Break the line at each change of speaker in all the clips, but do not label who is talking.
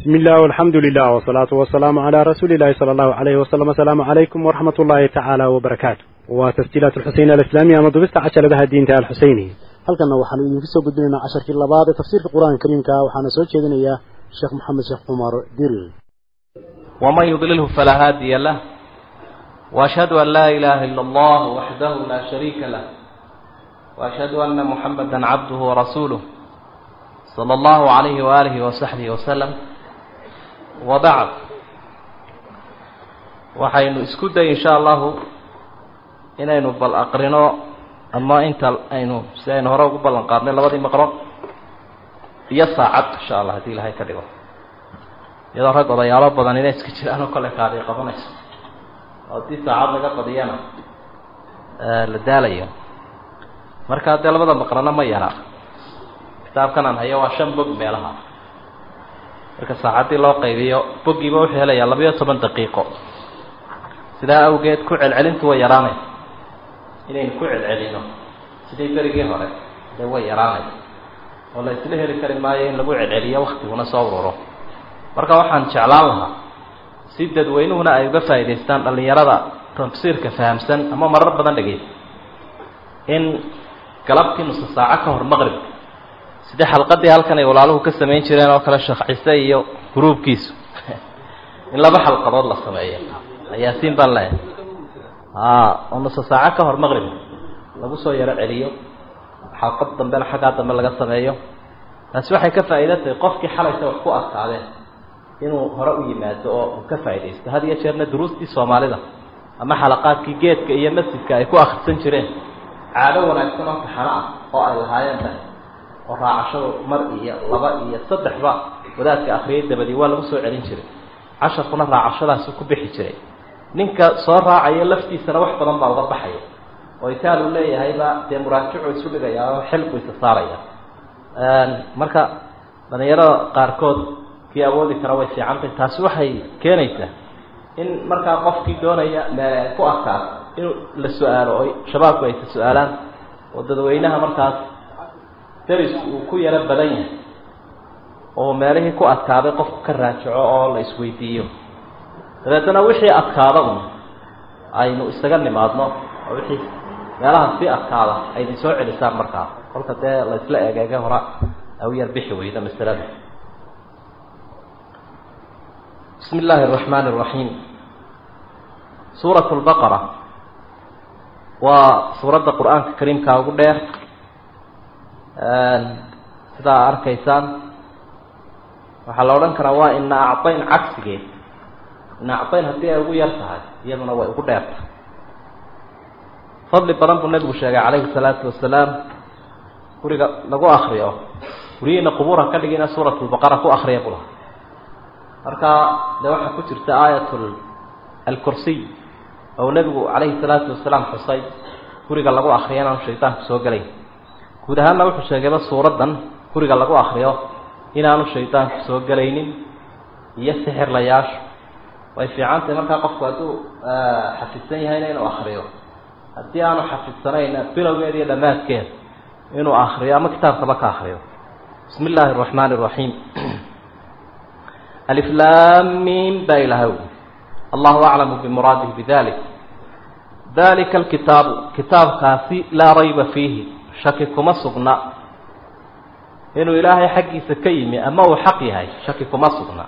بسم الله والحمد لله والصلاة والسلام على رسول الله صلى الله عليه وسلم السلام عليكم ورحمة الله تعالى وبركاته وتسجيلات الحسين الإسلامية مضبست عشر لها الدين تعالى الحسيني هل كان وحنا ينفسه قدمنا عشر في اللبعض تفسير القرآن الكريم وحنا سوى شيخ الشيخ محمد شيخ عمر ديل
ومن يضلله فلا هادي له وأشهد أن لا إله إلا الله وحده لا شريك له وأشهد أن محمدا عبده ورسوله صلى الله عليه وآله وصحبه وسلم وbعd waxaynu isku day insha allahu inaynu bal aqrino ama inta aynu si aynu hore ugu ballan qaadnay labadii maqro iyo saacad insha allah haddii ilahay ka dhigo. Iyadoo rag odayaalo badan inay iska jiraan oo kale kaadi qabanayso. Oo haddii saacad laga qadiyana eh, la daalayo. Marka dee labada maqrana ma yara kitaabkan aan hayo waa shan bog meelaha marka saacaddii loo qaybiyo boggiiba wuxuu helayaa labayo toban daqiiqo. Sidaa awgeed ku celcelintu way yaraanaysa inaynu ku celcelino. Sidii berigii hore dee way yaraanaysa oo la isla heli kari maayo in lagu celceliyo waktiguna soo ururo. Marka waxaan jeclaan lahaa si dadweynuhuna ay uga faa'idaystaan dhallinyarada tafsiirka fahamsan ama marar badan dhegeysta in galabtii nusa saaco ka hor maqribka sidii xalqadii halkan ay walaaluhu ka samayn jireen oo kale sheekh cise iyo gruubkiisu in laba xalqadood la sameeyo. Ayaasiin baan leeyahay a oo nusa saaco ka hor maqribka lagu soo yaro celiyo. Xalqad dambena xaggaa dambe laga sameeyo. Taasi waxay ka faa'iida tahay qofkii xalaysa wax ku adkaadeen inuu hore u yimaado oo uu ka faaidaysto had iyo jeerna duruustii soomaalida ama xalaqaadkii geedka iyo masjidka ay ku akrisan jireen. Caado wanaagsan oo taxano ah oo ay lahaayeen oo raacashadu mar iyo laba iyo saddexba wadaadka akriyay dabadii waa lagu soo celin jiray. Casharkuna raacashadaasi ku bixi jiray. Ninka soo raacaya laftiisana wax badan baa uga baxaya. Oo itaal uu leeyahayba dee muraajicu isu dhigaya oo xil buu isa saaraya. Marka dhalinyarada qaarkood kii awoodi kara way fiicantahy taasi waxay keenaysaa in markaa qofkii doonaya ku adkaato in la su'aalo oo shabaabku aysa su'aalaan. Oo dadweynaha markaas darisku uu ku yaro badan yahay oo meelihii ku adkaaday qofku ka raajaco oo la isweydiiyo. Dabeetana wixii adkaada un aynu isaga nimaadno oo wixii meelaha sii adkaada aydin soo celisaan markaa. Kolka dee la isla hora au yar bixi weyda masalada. Bismi illaahi araxmaan araxiim suuratu lbaqara waa suuradda qur'aanka kariimkaa ugu dheer sidaa arkaysaan waxaa la odhan karaa waa ina acdayn cagsigeed ina acdayn haddii ay ugu yar tahay iyaduna way ugu dheertahay fadli badan buu nabigu sheegay calayhi salaatu wasalaam guriga lagu akriyo guryihiina qubuura ka dhigina suurat lbaqara ku akriya buu laha marka dee waxaa ku jirta aayat alkursiy oo nebigu calayhi salaatu wasalaam xusay. Guriga lagu akriyo inaanu shaydaanku soo gelayn guud ahaanna wuxuu sheegayba suuraddan guriga lagu akriyo inaanu shaydaanku soo gelaynin iyo sixirlayaashu. Way fiican tahay markaa qofku hadduu xafidsan yahayna inuu akriyo haddii aanu xafidsanayna bilowgeeda iyo dhammaadkeeda inuu akriyo ama kitaabkaba ka akriyo bismi illaahi araxmaani araxiim aliflaamiin baa ilahay allahu aclamu bimuraadihi bidalik. Dalika alkitaabu kitaabkaasi laa rayba fiihi shaki kuma sugna. Inuu ilaahay xaggiisa ka yimi ama uu xaq yahay shaki kuma sugna.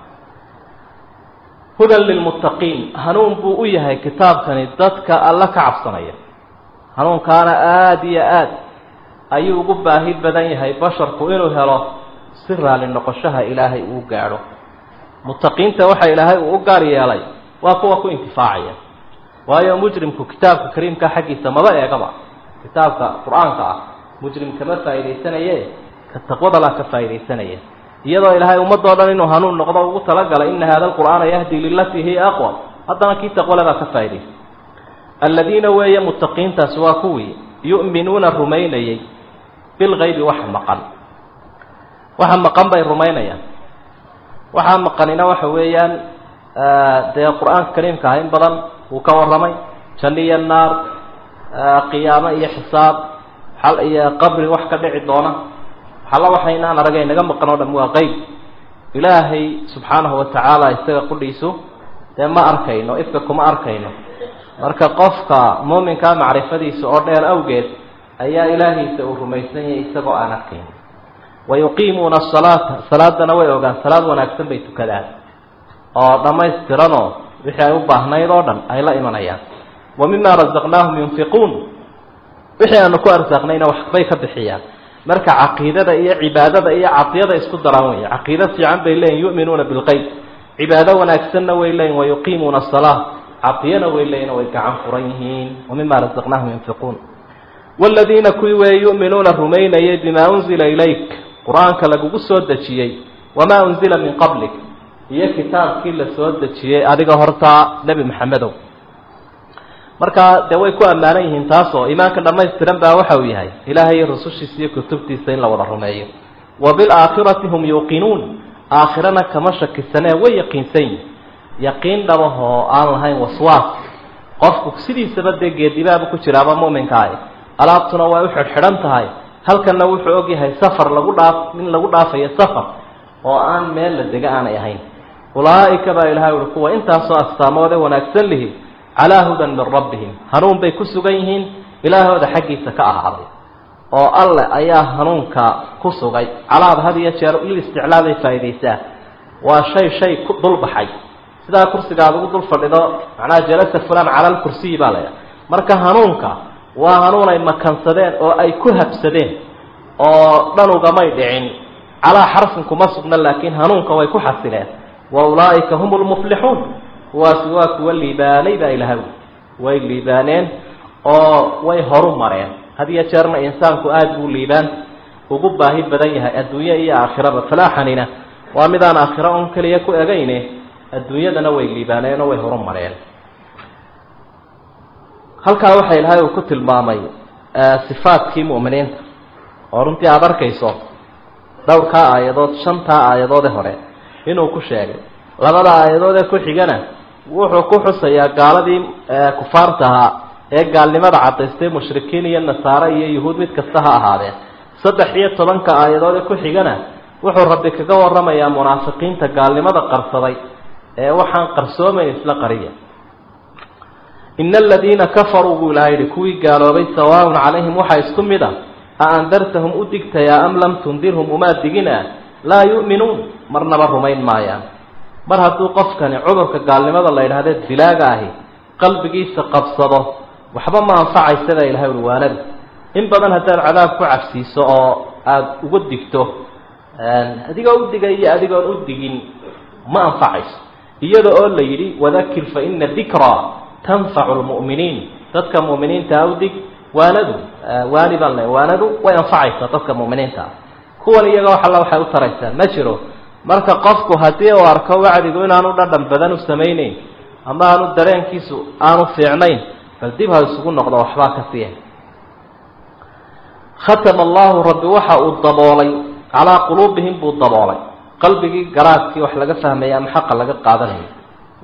Hudan lilmuttaqiin hanuun buu u yahay kitaabkani dadka alla ka cabsanaya. Hanuunkaana aada iyo aad ayuu ugu baahi badan yahay basharku inuu helo si raali noqoshaha ilaahay uu gaadho. Muttaqiinta waxa ilaahay uu u gaar yeelay waa kuwa ku intifaacaya. Waayo mujrimku kitaabka kariimka xaggiisa maba eegaba. Kitaabka qur'aanka ah mujrim kama faa'idaysanaye? Ka taqwada laa ka faa'iidaysanaya iyadoo ilaahay ummadoo dhan inuu hanuun noqdo ugu talagalay ina hada alqur'aana yahdi lilatii hiya aqwam haddana kii taqwale baa ka faa'idaysay aladiina weeye muttaqiintaasi waa kuwii yu'minuuna rumaynayey bilgaybi waxa maqan. Waxa maqan bay rumaynayaan. Waxaa maqanina waxa weeyaan dee qur'aanka kariimka ah in badan uu ka warramay janno naar qiyaamo iyo xisaab xal iyo qabri wax ka dhici doona? Xalla waxaynaan aragay naga maqan oo dham waa qeyb ilaahay subxaanahu watacaala isaga qudhiisu dee ma arkayno ifka kuma arkayno. Marka qofka muuminkaa macrifadiisa oo dheer awgeed ayaa ilaahiisa uu rumaysan yahay isagoo aan arkayn. Wayuqiimuuna asalaata salaadana way ogaan salaad wanaagsan bay tukadaan. Oo dhammaystiranoo wixii ay u baahnayd oo dhan ay la imanayaan. Wa mima rasaqnaahum yunfiquun wixii aanu ku arsaaqnayna waxbay ka bixiyaan. Marka caqiidada iyo cibaadada iyo cadiyada isku daraan wey caqiido fiican bay leeyihiin yu'minuuna bilqeyb cibaado wanaagsanna way leeyihiin wayuqiimuuna asalaa cadiyana way leeyihiin way gacan furan yihiin. Wa mima rasaqnaahum yunfiquun. Waaladiina kuwii weeye yu'minuuna rumaynayay bimaa unzila ilayk. Qur'aanka lagugu soo dejiyey wamaa unzila min qablik. Iyo kitaabkii la soo dejiyey adiga hortaa nebi maxamedow markaa dee way ku ammaanan yihiin taasoo iimaanka dhammaystiran baa waxa uu yahay. Ilaahay rusushiisa iyo kutubtiisa in la wada rumeeyo. Wa bilaakhirati hum yuuqinuun. Aakhirana kama shakisanee way yaqiinsan yihiin yaqiin dhabahoo aan lahayn waswaas. Qofku sidiisaba dee geedibaabu ku jiraaba mu'minka ahi alaabtuna way u xidhxidhan tahay. Halkanna wuxuu ogyahay safar lagu dhaaf in lagu dhaafayo safar oo aan meel la dega aanay ahayn. Ulaa'ika baa ilahay uhi kuwa intaasoo astaamoode wanaagsan lihi calaa hudan min rabbihim. Hanuun bay ku sugan yihiin ilaahooda xaggiisa ka ahaaday. Oo alle ayaa hanuunka ku sugay. Calaada had iyo jeer il isticlaaday faa'iidaysaa. Waa shay shay ku dulbaxay sidaa kursiga aad ugu dul fadhido macnaha jalasa fulan cala lkursiyi baa laydhaha marka hanuunka waa hanuun ay makansadeen oo ay ku habsadeen oo dhan ugamay dhicin. Calaa xarfin kuma sugna laakiin hanuunka way ku xasileen wa ulaa'ika hum lmuflixuun kuwaasi waa kuwa liibaanay baa ilahay way liibaaneen oo way horu mareen had jeerna insaanku aada buu liibaan. Ugu baahi badan yahay adduunye iyo aakhiraba falaaxanina waa midaan aakhiro un keliya ku egayne adduunyadana way liibaaneen oo way horu mareen halkaa waxaa ilahay uu ku tilmaamay sifaadkii mu'miniinta. Oo runtii aada arkayso dhowrkaa aayadood shantaa aayadoode hore inuu ku sheegay. Labada aayadood ee ku xigana wuxuu ku xusayaa gaaladii kufaarta ahaa ee gaalnimada cadaystay mushrikiin iyo nasaare iyo yuhuud mid kasta ha ahaadeen saddex iyo tobanka aayadood ee ku xigana wuxuu rabbi kaga waramayaa munaafiqiinta gaalnimada qarsaday ee waxaan qarsoomayn isla qariya. Ina aladiina kafaruu buu ilaha yihi kuwii gaaloobay sawaaun calayhim waxaa isku mid a a andartahum u digtayaa am lam tundirhum umaa digina laa yu'minuun marnaba rumayn maayaan mar hadduu qofkani cudurka gaalnimada la yidhahdee dilaaga ahi qalbigiisa qabsado waxba ma anfacaysa baa ilahay uri waanada in badan haddaad cadaab ku cabsiiso oo aada uga digto adigoo u digay iyo adigoon u digin ma anfacayso iyada oo la yidhi wadakir fa ina dikraa tanfacu lmu'miniin dadka mu'miniintaa u dig waanadu waani baan le waanadu way anfacaysaa dadka mu'miniinta. Ah kuwan iyaga wax alla waxay u taraysaa ma jiro marka qofku haddii uu arko wacdigu inaanu dhadhan badan u samayneyn ama aanu dareenkiisu aanu fiicnayn bal dib ha isugu noqdo waxbaa ka siiya khatama allahu rabbi waxa uu daboolay calaa quluubihim buu daboolay. Qalbigii garaadkii wax laga fahmaya ama xaqa laga qaadanayo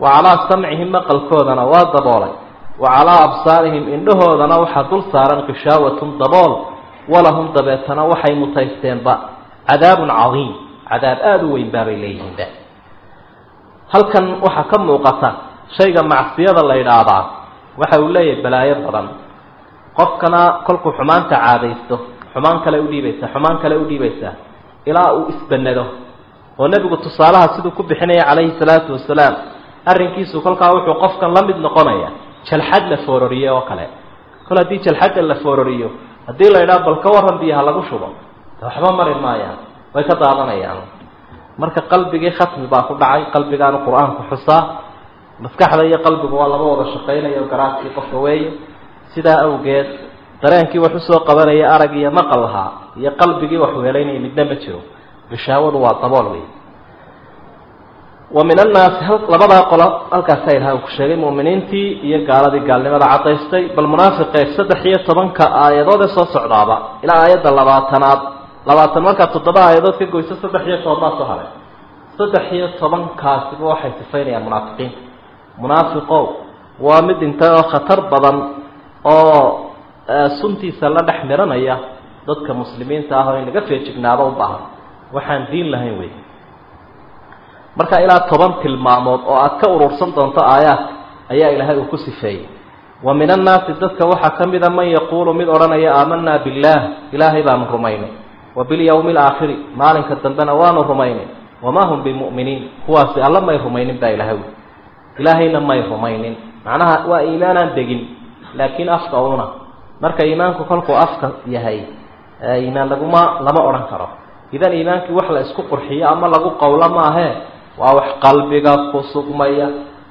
wa calaa samcihim maqalkoodana waa daboolay. Wa calaa absaarihim indhahoodana waxaa dul saaran kishaawatun dabool walahum dabeetana waxay mutaysteenba cadaabun cadiim cadaab aada u weyn baabay leeyihiinba. Halkan waxaa ka muuqata shayga macsiyada la yidhaahdaa waxa uu leeyahay balaayo badan. Qofkana kolkuu xumaanta caadaysto xumaan kale udhiibaysaa xumaan kale udhiibaysaa ilaa uu isbanado oo nebigu tusaalaha siduu ku bixinaya calayhi salaatu wasalaam arrinkiisu kolkaa wuxuu qofkan la mid noqonaya jalxad la foororiye oo kale. Kol haddii jalxadda la foororiyo haddii la yidhaha bal ka warran biyaha lagu shubo waxba mari maayaan way ka daadanayaan marka qalbigii khatmi baa ku dhacay qalbigaanu qur'aanku xusaa maskaxda iyo qalbigu waa laba wada shaqaynaya o garaadkii qofka weeye sidaa awgeed dareenkii wax u soo qabanaya arag iyo maqal lahaa iyo qalbigii wax weelaynaya midna ma jiro. Bishaawadu waa dabool wey wa min annaasi labadaa qolo halkaasaa ilaha uu ku sheegay mu'miniintii iyo gaaladii gaalnimada cadaystay. Bal munaafiqee saddex iyo tobanka aayadoodee soo socdaaba ilaa aayadda labaatanaad labaatan markaa toddoba aayadood ka goyso saddex iyo toban baa soo haray. Saddex iyo tobankaasiba waxay sifaynayaan munaafiqiinta munaafiqow waa mid intay oo khatar badan oo suntiisa la dhex miranaya dadka muslimiinta ah oo in laga feejignaado u baahan. Waxaan diin lahayn wey marka ilaa toban tilmaamood oo aad ka urursan doonto aayaadka ayaa ilaahay uu ku sifeeyey. Wa min annaasi dadka waxaa ka mida man yaquulu mid odhanaya aamanaa billaah. Ilaahay baanu rumaynay wa bilyawmi alaakhiri maalinka dambena waanu rumaynay wamaa hum bimu'miniin kuwaasi alla may rumaynin baa ilahay ilaahayna may rumaynin. Macnaha waa iimaanaan degin laakiin afka una marka iimaanku kolkuu afka yahay iimaan laguma lama odhan karo. Idan iimaankii wax la isku qurxiyo ama lagu qowlo maahee waa wax qalbiga ku sugmaya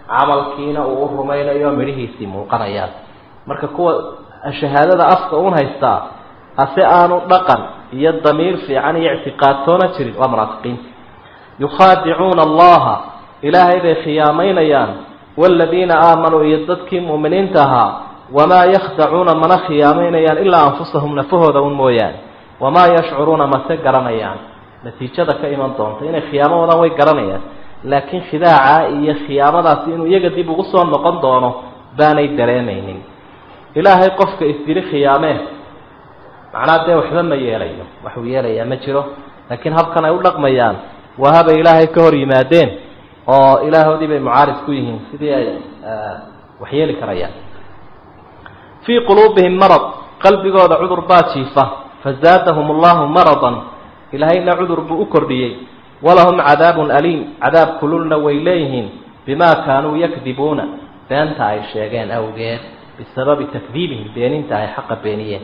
camalkiina uu u rumaynayo midhihiisii muuqanayaan marka kuwa shahaadada afka un haystaa ase aanu dhaqan iyo damiir fiican iyo ictiqaadtoona jirin waa munaafiqiinta yukhaadicuuna allaha ilaahay bay khiyaamaynayaan. Waaladiina aamanuu iyo dadkii mu'miniinta ahaa wamaa yakhdacuuna mana khiyaamaynayaan ilaa anfusahum nafahooda un mooyaane. Wamaa yashcuruuna mase garanayaan. Natiijada ka iman doonta inay khiyaamo wadaan way garanayaan. Laakiin khidaaca iyo khiyaamadaasi inuu iyaga dib ugu soo noqon doono baanay dareemaynin. Ilaahay qofka isdiri khiyaamee macnaa dee waxba ma yeelayo. Waxuu yeelayaa ma jiro. Laakiin habkan ay u dhaqmayaan waa habay ilaahay ka hor yimaadeen oo ilaahoodii bay mucaarid ku yihiin sidii ay wax yeeli karayaan. Fii quluubihim marad qalbigooda cudur baa jiifa fazaadahum allahu maradan. Ilaahayna cudur buu u kordhiyey. Walahum cadaabun aliim cadaab kululna way leeyihiin bimaa kaanuu yakdibuuna. Beenta ay sheegeen awgeed bisababi takdiibihim beeninta ay xaqa beeniyeen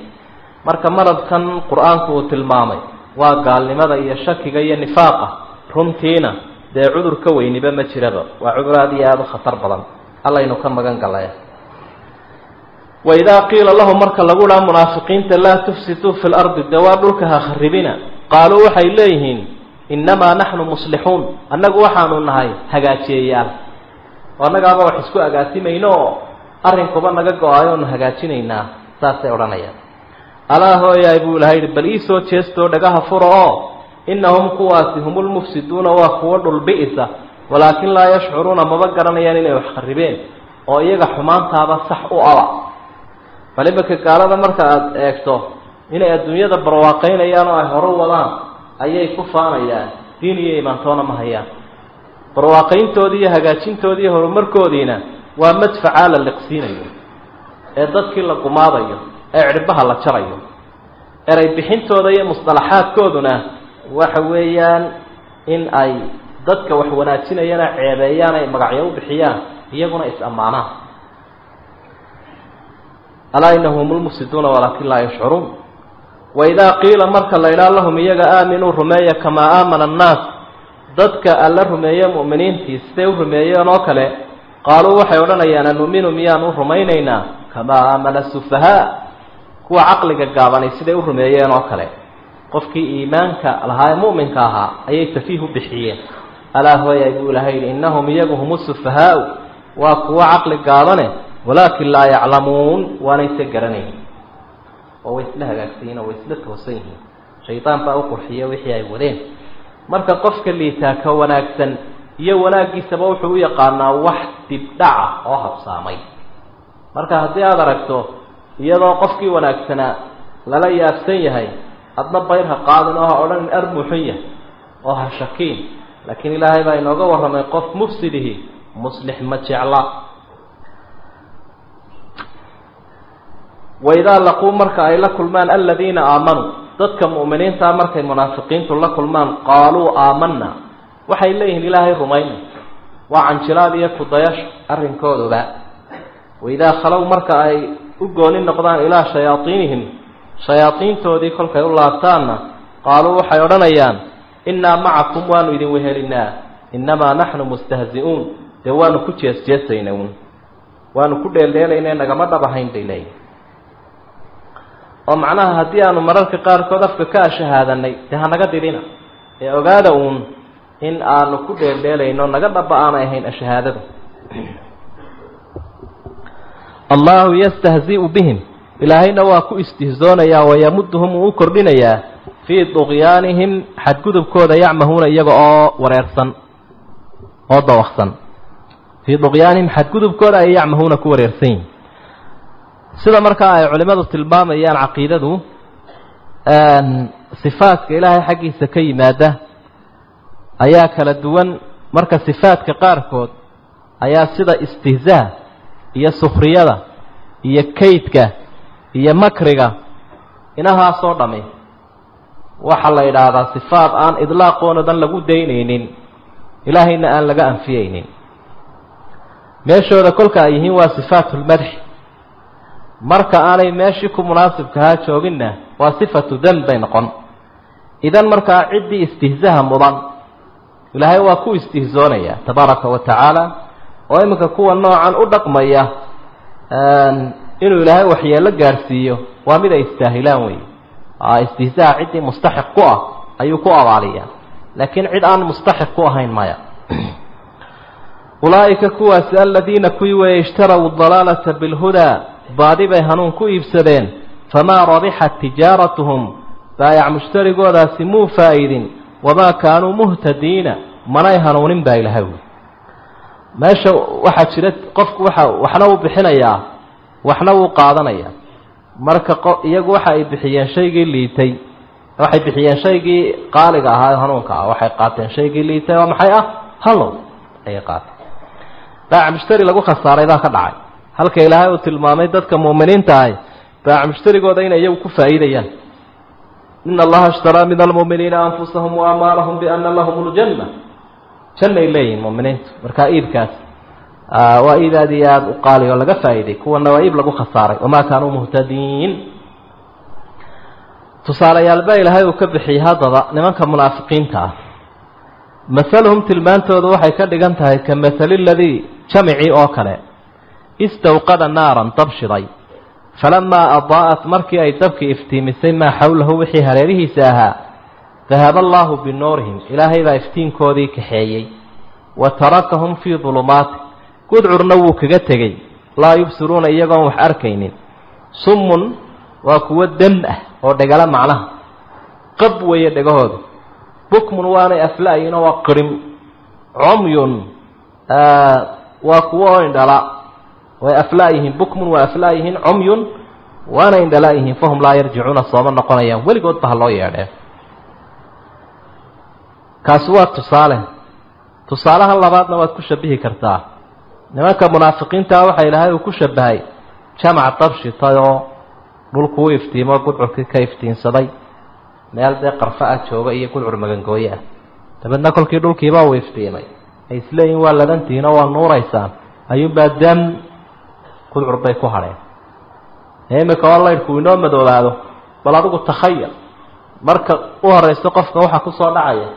marka maradkan qur'aanku uu tilmaamay waa gaalnimada iyo shakiga iyo nifaaqa. Runtiina dee cudur ka weyniba ma jiraba. Waa cudur aada iyo aada u khatar badan. Allaynu ka magan galay waidaa qiila lahum marka lagu dhaha munaafiqiinta laa tufsiduu fi lardi dee waa dhulka ha kharibina. Qaaluu waxay leeyihiin innamaa naxnu muslixuun. Annagu waxaanu nahay hagaajiyayaal oo annagaaba wax isku agaasimayno oo arrinkuba naga go'aayo onu hagaajinaynaa saasay odhanayaan alaa hooyaay buu ilahay yihi bal ii soo jeestoo dhagaha fura oo innahum kuwaasi humulmufsiduuna waa kuwo dhulbi'isa walaakin laa yashcuruuna maba garanayaan inay wax kharibeen oo iyaga xumaantaaba sax u aba. Bal iminka gaalada marka aada eegto inay adduunyada barwaaqaynayaan oo ay horu wadaan ayay ku faanayaan diin iyo imaantoona ma hayaan. Barwaaqayntoodii iyo horumarkoodiina waa madfacaa la liqsiinayo ee dadkii la gumaadayo ee cidhbaha la jarayo. Eray bixintooda iyo musطalaxaadkooduna waxa weeyaan in ay dadka wax wanaajinayana ceebeeyaan ay magacyo u bixiyaan iyaguna is-ammaanaan alaa inahum hum lmufsiduuna walaakin laa yashcuruun. Waidaa qiila marka la idhaa lahum iyaga aaminuu rumeeya kamaa aamana annaas. Dadka alla rumeeye mu'miniintii siday u rumeeyeen oo kale qaaluu waxay odhanayaan anuminu miyaan u rumaynaynaa kamaa aamana sufahaa kuwa caqliga gaabanay siday u rumeeyeen oo kale. Qofkii iimaanka lahaa ee mu'minka ahaa ayay safiih u bixiyeen. Alaa hooyay buu ilahay yidhi innahum iyagu hum sufahaau waa kuwo caqli gaabane walaakin laa yaclamuun waanayse garanayn. Oo way isla hagaagsayiin oo way isla toosan yihiin. Shaydaan baa u qurxiya wixii ay wadeen. Marka qofka liitaa ka wanaagsan iyo wanaaggiisaba wuxuu u yaqaanaa wax dibdhaca oo habsaamay. Marka haddii aada aragto iyadoo qofkii wanaagsanaa lala yaabsan yahay adna bayr ha qaadin oo ha odhanin ar muxun yahay oo ha shakiin. Laakiin ilaahay baa inooga warramay qof mufsidihi muslix ma jecla. Waidaa laquu marka ay la kulmaan aladiina aamanuu dadka mu'miniintaa markay munaafiqiintu la kulmaan qaaluu aamanna. Waxay leeyihiin ilaahay rumayna. Waa canjilaad iyo kudayasho arrinkooduba waidaa khalow marka ay u gooni noqdaan ilaa shayaaiinihim shayaaiintoodii kolkay u laabtaanna qaaluu waxay odhanayaan innaa macakum waanu idin wehelinaa innamaa naxnu mustahzi-uun. Dee waanu ku jees-jeesayna un waanu ku dheeldheelayna nagama dhabahayn bay leeyihiin oo macnaha haddii aanu mararka qaarkood afka ka ashahaadanay dee hanaga dirina ee ogaada uun in aanu ku dheeldheelayno naga dhaba aanay ahayn ashahaadadu allahu yastahzi'u bihim. Ilaahayna waa ku istihzoonayaa wayamuduhum uu u kordhinayaa fii duqyaanihim xadgudubkooda yacmahuuna iyaga oo wareersan oo dawaqsan fii duqyaanihim xadgudubkooda ay yacmahuuna ku wareersan yihiin sida markaa ay culimmadu tilmaamayaan caqiidadu sifaadka ilaahay xaggiisa ka yimaada ayaa kala duwan. Marka sifaadka qaarkood ayaa sida istihzaa iyo sukhriyada iyo kaydka iyo makriga inahaasoo dhami. Waxaa la yidhaahdaa sifaad aan idlaaqoonadan lagu daynaynin ilaahayna aan laga anfiyeynin meeshooda kolka ay yihiin waa sifaatulmadxi marka aanay meeshii ku munaasibkahaa jooginna waa sifatu dan bay noqon. Idan markaa ciddii istihzaha mudan ilaahay waa ku istihzoonaya tabaaraka wa tacaala oo iminka kuwa noocan u dhaqmaya inuu ilaahay waxyeelo gaadhsiiyo waa mid ay istaahilaan wey istihzaha ciddii mustaxiq ku ah ayuu ku abaaliyaa. Laakiin cid aan mustaxiq ku ahayn maya. Ulaa'ika kuwaasi aladiina kuwii weeye ishtaraw dalaalata bilhudaa baadi bay hanuun ku iibsadeen famaa rabixat tijaaratuhum baayac mushtarigoodaasi muu faa'idin wamaa kaanuu muhtadiina manay hanuunin baa ilahay wy meesha waxaa jira qofku waxa waxna uu bixinayaa waxna wuu qaadanayaa marka iyagu waxa ay bixiyeen shaygii liitay waxay bixiyeen shaygii qaaliga ahaa hanuunka ah waxay qaateen shaygii liitay oo maxay ah? Hallow ayay qaateen. Baac mushtari lagu khasaaray baa ka dhacay. Halka ilaahay uu tilmaamay dadka mu'miniinta ahi baac mushtarigooda inay iyagu ku faa'iidayaan. Ina allaha ishtaraa min almu'miniina anfusahum wa amaalahum biana lahum ljanna jannay leeyihiin mu'miniintu. Markaa iibkaas waa iib aad iyo aada u qaali oo laga faa'iiday. Kuwana waa iib lagu khasaaray. Wamaa kaanuu muhtadiin. Tusaalayaal baa ilaahay uu ka bixiyey haddaba nimanka munaafiqiinta ah. Masaluhum tilmaantooda waxay ka dhigan tahay ka masali ladii jamicii oo kale. Istawqada naaran dab shiday falamaa adaa'at markii ay dabkii iftiimisay maa xawlahu wixii hareerihiisa ahaa dahaba allaahu binuurihim. Ilaahay baa iftiinkoodii kaxeeyey. Wa tarakahum fii dulumaati gudcurna wuu kaga tegey. Laa yubsiruuna iyagoon wax arkaynin. Summun waa kuwo dam ah oo dhegala macnaha. Qab weeye dhegahooda bukmun waanay afla-yinoo waa qirim cumyun waa kuwo oo indhala. Way afla-yihiin bukmun waa afla-yihiin cumyun waana indhala-yihiin fahum laa yarjicuuna sooma noqonayaan. Weligoodba ha loo yeedheen kaasi waa tusaale. Tusaalaha labaadna waad ku shabihi kartaa. Nimanka munaafiqiintaa waxaa ilaahay uu ku shabahay jamac dab shitay oo dhulku u iftiimo gudcurkii ka iftiinsaday. Meel dee qarfo ah jooga iyo gudcur magangooye ah. Dabeedna kolkii dhulkiiba uu iftiimay. Ay isleeyihin waa ladantihiin oo waa nuuraysaan. Ayuunbaa dam gudcur bay ku hadheen imika oo laydhku inoo madoobaado. Bal adigu takhayal marka u horeyso qofka waxaa ku soo dhacaya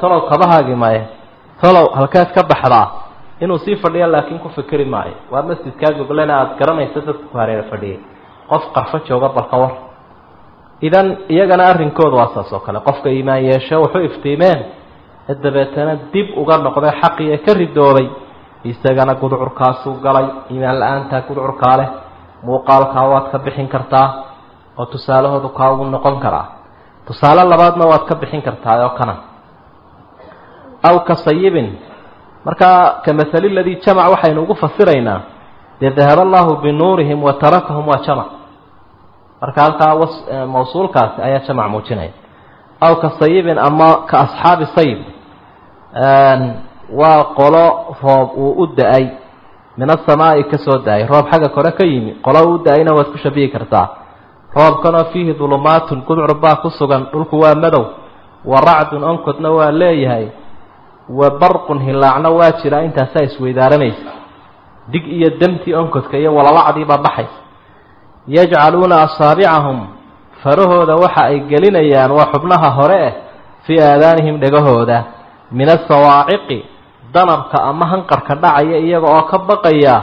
talow kabahaagi maye talow halkeed ka baxdaa inuu sii fadhiya laakiin ku fikeri maayo. Waa masjidkaa goglena aada garanaysa dadka ku hareera fadhiyay qof qarfo jooga balka war. Idan iyagana arrinkooda waa saas oo kale. Qofka iimaan yeesho wuxuu iftiimeen ee dabeetana dib uga noqday xaqii ee ka ridoobay. Isagana gudcurkaasuu galay iimaan la'aantaa gudcurkaa leh. Muuqaalkaa waad ka bixin kartaa oo tusaalahoodu kaa ugu noqon karaa. Tusaale labaadna waad ka bixin kartaa oo kana aw ka sayibin markaa ka masali ladii jamac waxaynu ugu fasiraynaa dee dahaba allahu binuurihim wa tarakahum waa jamac marka halkaa was mawsuulkaasi ayaa jamac muujinaya. Aw ka sayibin ama ka asxaabi sayib waa qolo roob uu u da'ay min asamaa'i ka soo da'ay. Roob xagga kore ka yimi qolo uu da'ayna waad ku shabihi kartaa. Roobkanoo fiihi dulumaatun gudcur baa ku sugan dhulku waa madow wa racdun onkodna waa leeyahay wa barqun hilaacna waa jira intaasaa isweydaaranaysa dig iyo demtii onkodka iyo walalacdii baa baxaysa yajcaluuna asaabicahum farahooda waxa ay gelinayaan waa xubnaha hore eh fii aadaanihim dhegahooda. Min asawaaciqi danabka ama hanqarka dhacaya iyaga oo ka baqaya